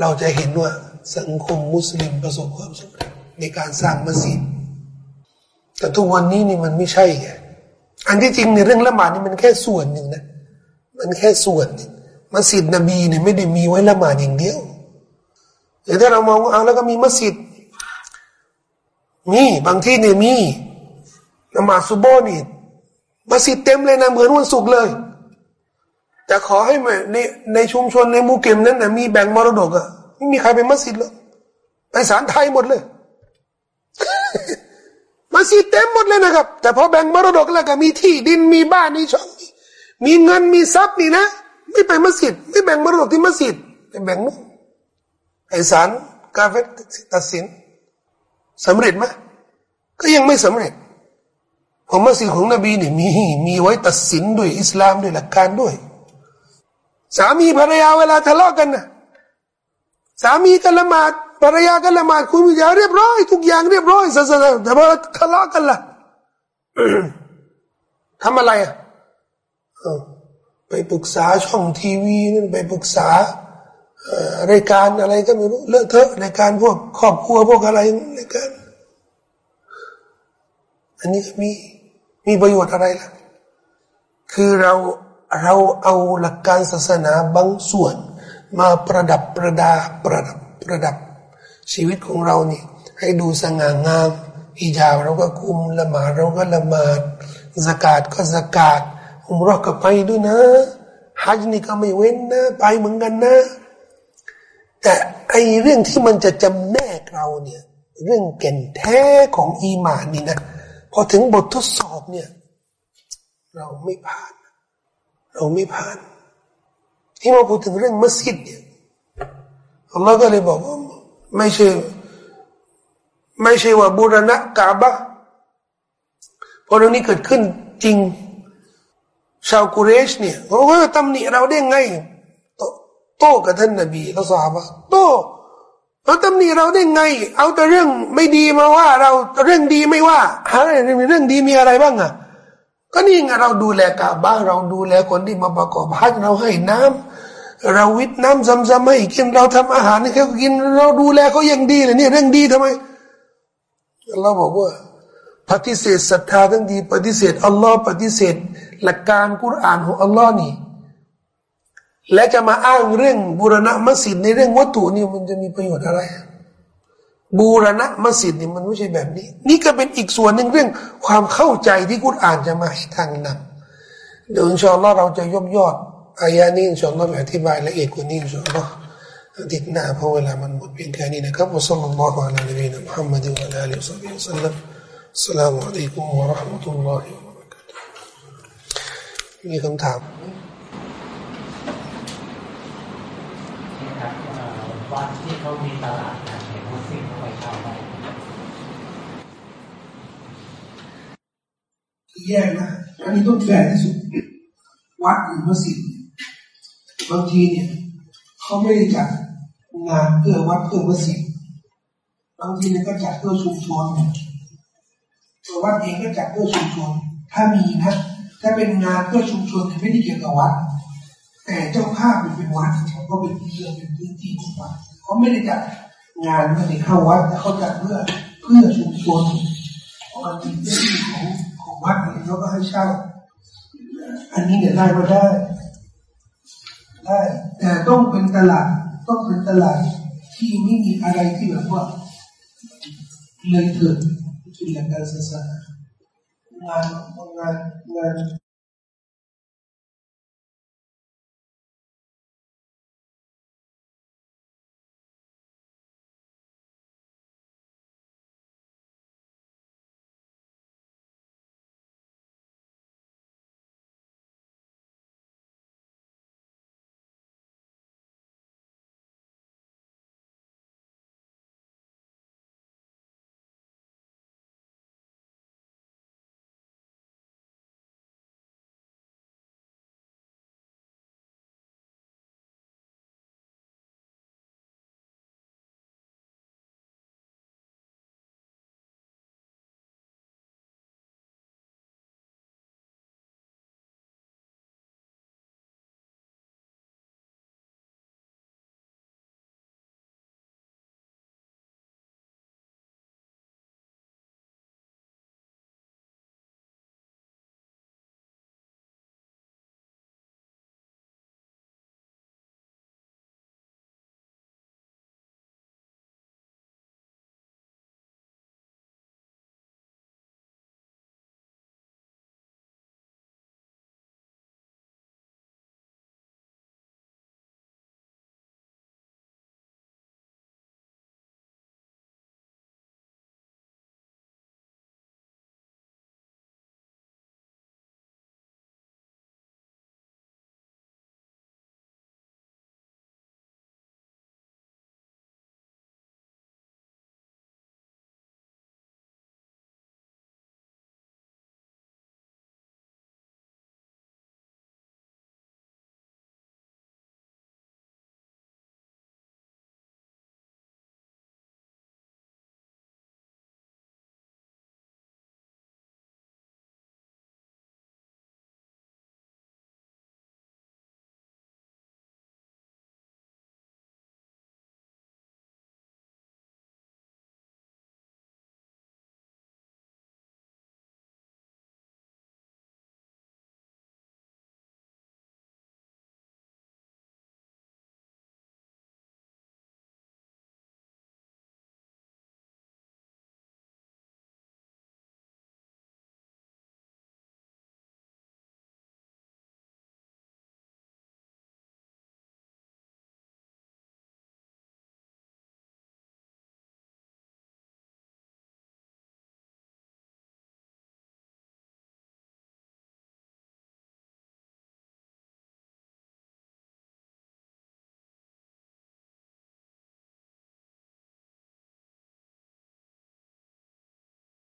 เราจะเห็นว่าสังคมมุสลิมประสบความสำเร็จในการสร้างมัสยิดแต่ทุกวันนี้นี่มันไม่ใช่ไงอันที่จริงในเรื่องละหมาดนี่มันแค่ส่วนหนึ่งนะ มันแค่ส่วนมัสยิดนบีเนี่ยไม่ได้มีไว้ละหมาดอย่างเดียวแต่ถ้าเรามองเอาแล้วก็มีมัสยิด มีบางที่เนี่ยมีละหมาดซุโบนี่มัสยิดเต็มเลยนะเหมือนวันศุกร์เลย แต่ขอให้ในในชุมชนในมูเกมนั้นนะมีแบ่งมรดกอะไม่มีใครไปมัสยิดเลยไปสารไทยหมดเลย มัสยิดเต็มหมดเลยนะครับ แต่พอแบ่งมรดกแล้วก็มีที่ดินมีบ้านมีช่อง มีเงินมีทรัพย์นี่นะ ไม่ไปมัสยิดไม่แบ่งมรดกที่มัสยิดไปแบ่งนู้นไอสารกาเฟตตัดสินสำเร็จไหมก็ยังไม่สำเร็จผมมัสยิดของนบีเนี่ยมีมีไว้ตัดสินด้วยอิสลามด้วยหลักการด้วย สามีภรรยาเวลาทะเลาะกันนะสามีก็ละหมาดภรรยาก็ละหมาดคุณวิญญาเรียบร้อยทุกอย่างเรียบร้อยศาสนาแต่พอทะเลาะกันล่ะทำอะไรอะ ไปปรึกษาช่องทีวีนั่นไปปรึกษารายการอะไรก็ไม่รู้เลอะเทอะรายการพวกครอบครัวพวกอะไรรายการอันนี้มีมีประโยชน์อะไรล่ะ คือเราเราเอาหลักการศาสนาบางส่วน มาประดับประดาประดับประดับ ชีวิตของเรานี่ ให้ดูสง่างามฮิญาบเราก็คุมละหมาดเราก็ละหมาดสกาดก็สกาด อุมรอก็ไปด้วยนะฮัจนี่ก็ไม่เว้นนะ ไปเหมือนกันนะ แต่ไอเรื่องที่มันจะจำแนกเราเนี่ย เรื่องแก่นแท้ของอีมานนี่นะพอถึงบททดสอบเนี่ย เราไม่ผ่าน เราไม่ผ่านที่มาพูดถึงเรื่องมัสยิดเนี่ยอัลลอฮ์ก็เลยบอกว่าไม่ใช่ไม่ใช่ว่าบูรณะกาบะเพราะเรื่องนี้เกิดขึ้นจริง ชาวกุเรชเนี่ยเขาก็ตำหนิเราได้ไงโต้กับท่านนบีและสาบะโต้เขาตำหนิเราได้ไง เอาแต่เรื่องไม่ดีมาว่า เราเรื่องดีไม่ว่าหาเรื่องดีมีอะไรบ้างอะก็นี่ไงเราดูแลกาบ้าเราดูแลคนที่มาประกอบฮัจเราให้น้ำเราวิทน้ำซ้ำๆให้กินเราทำอาหารให้เขากิน เราดูแลเขาอย่างดีเลยเนี่ยเรื่องดีทำไมเราบอกว่าปฏิเสธศรัทธาทั้งดีปฏิเสธอัลลอฮ์ปฏิเสธ หลักการกุรอานของอัลลอฮ์นี่และจะมาอ้างเรื่องบูรณะมัสยิดในเรื่องวัตถุนี่มันจะมีประโยชน์อะไร บูรณะมัสยิดนี่มันไม่ใช่แบบนี้ นี่ก็เป็นอีกส่วนหนึ่งเรื่อง ความเข้าใจที่กุรอานจะมาให้ทางนำเดี๋ยวอินชาอัลลอฮ์เราจะยกยอดอายานี้อินชาอัลลอฮ์อธิบายละเอียดกว่านี้อินชาอัลลอฮ์อาทิตย์หน้าเพราะเวลามันหมดเพียงแค่นี้นะครับصلى الله عليه وسلم محمد وعلى آله وسلم السلام عليكم ورحمة الله وبركاته มีคำถามวัดที่เขามีตลาดนะเห็นมุสลิมเข้าไปเช่าได้แยกนะอันนี้ต้องแฟร์ที่สุด วัดหรือมัสยิดบางทีเนี่ยเขาไม่ได้จัดงานเพื่อวัดเพื่อมัสยิดบางทีเนี่ยก็จัดเพื่อชุมชนตัววัดเองก็จัดเพื่อชุมชนถ้ามีนะ ถ้าเป็นงานเพื่อชุมชนไม่ได้เกี่ยวกับวัด แต่เจ้าภาพเป็นวัดเขาก็เป็นเรื่องเป็นพื้นที่ของวัดเขาไม่ได้จัดงานเพื่อเข้าวัดแต่เขาจัดเพื่อเพื่อชุมชนเพราะมันเป็นพื้นที่ของของวัดเนี่ยเขาก็ให้เช่า อันนี้เนี่ยได้ก็ได้ได้แต่ต้องเป็นตลาดต้องเป็นตลาดที่ไม่มีอะไรที่แบบว่าเลยเถิดเป็นหลักการศาสนา งานงานงาน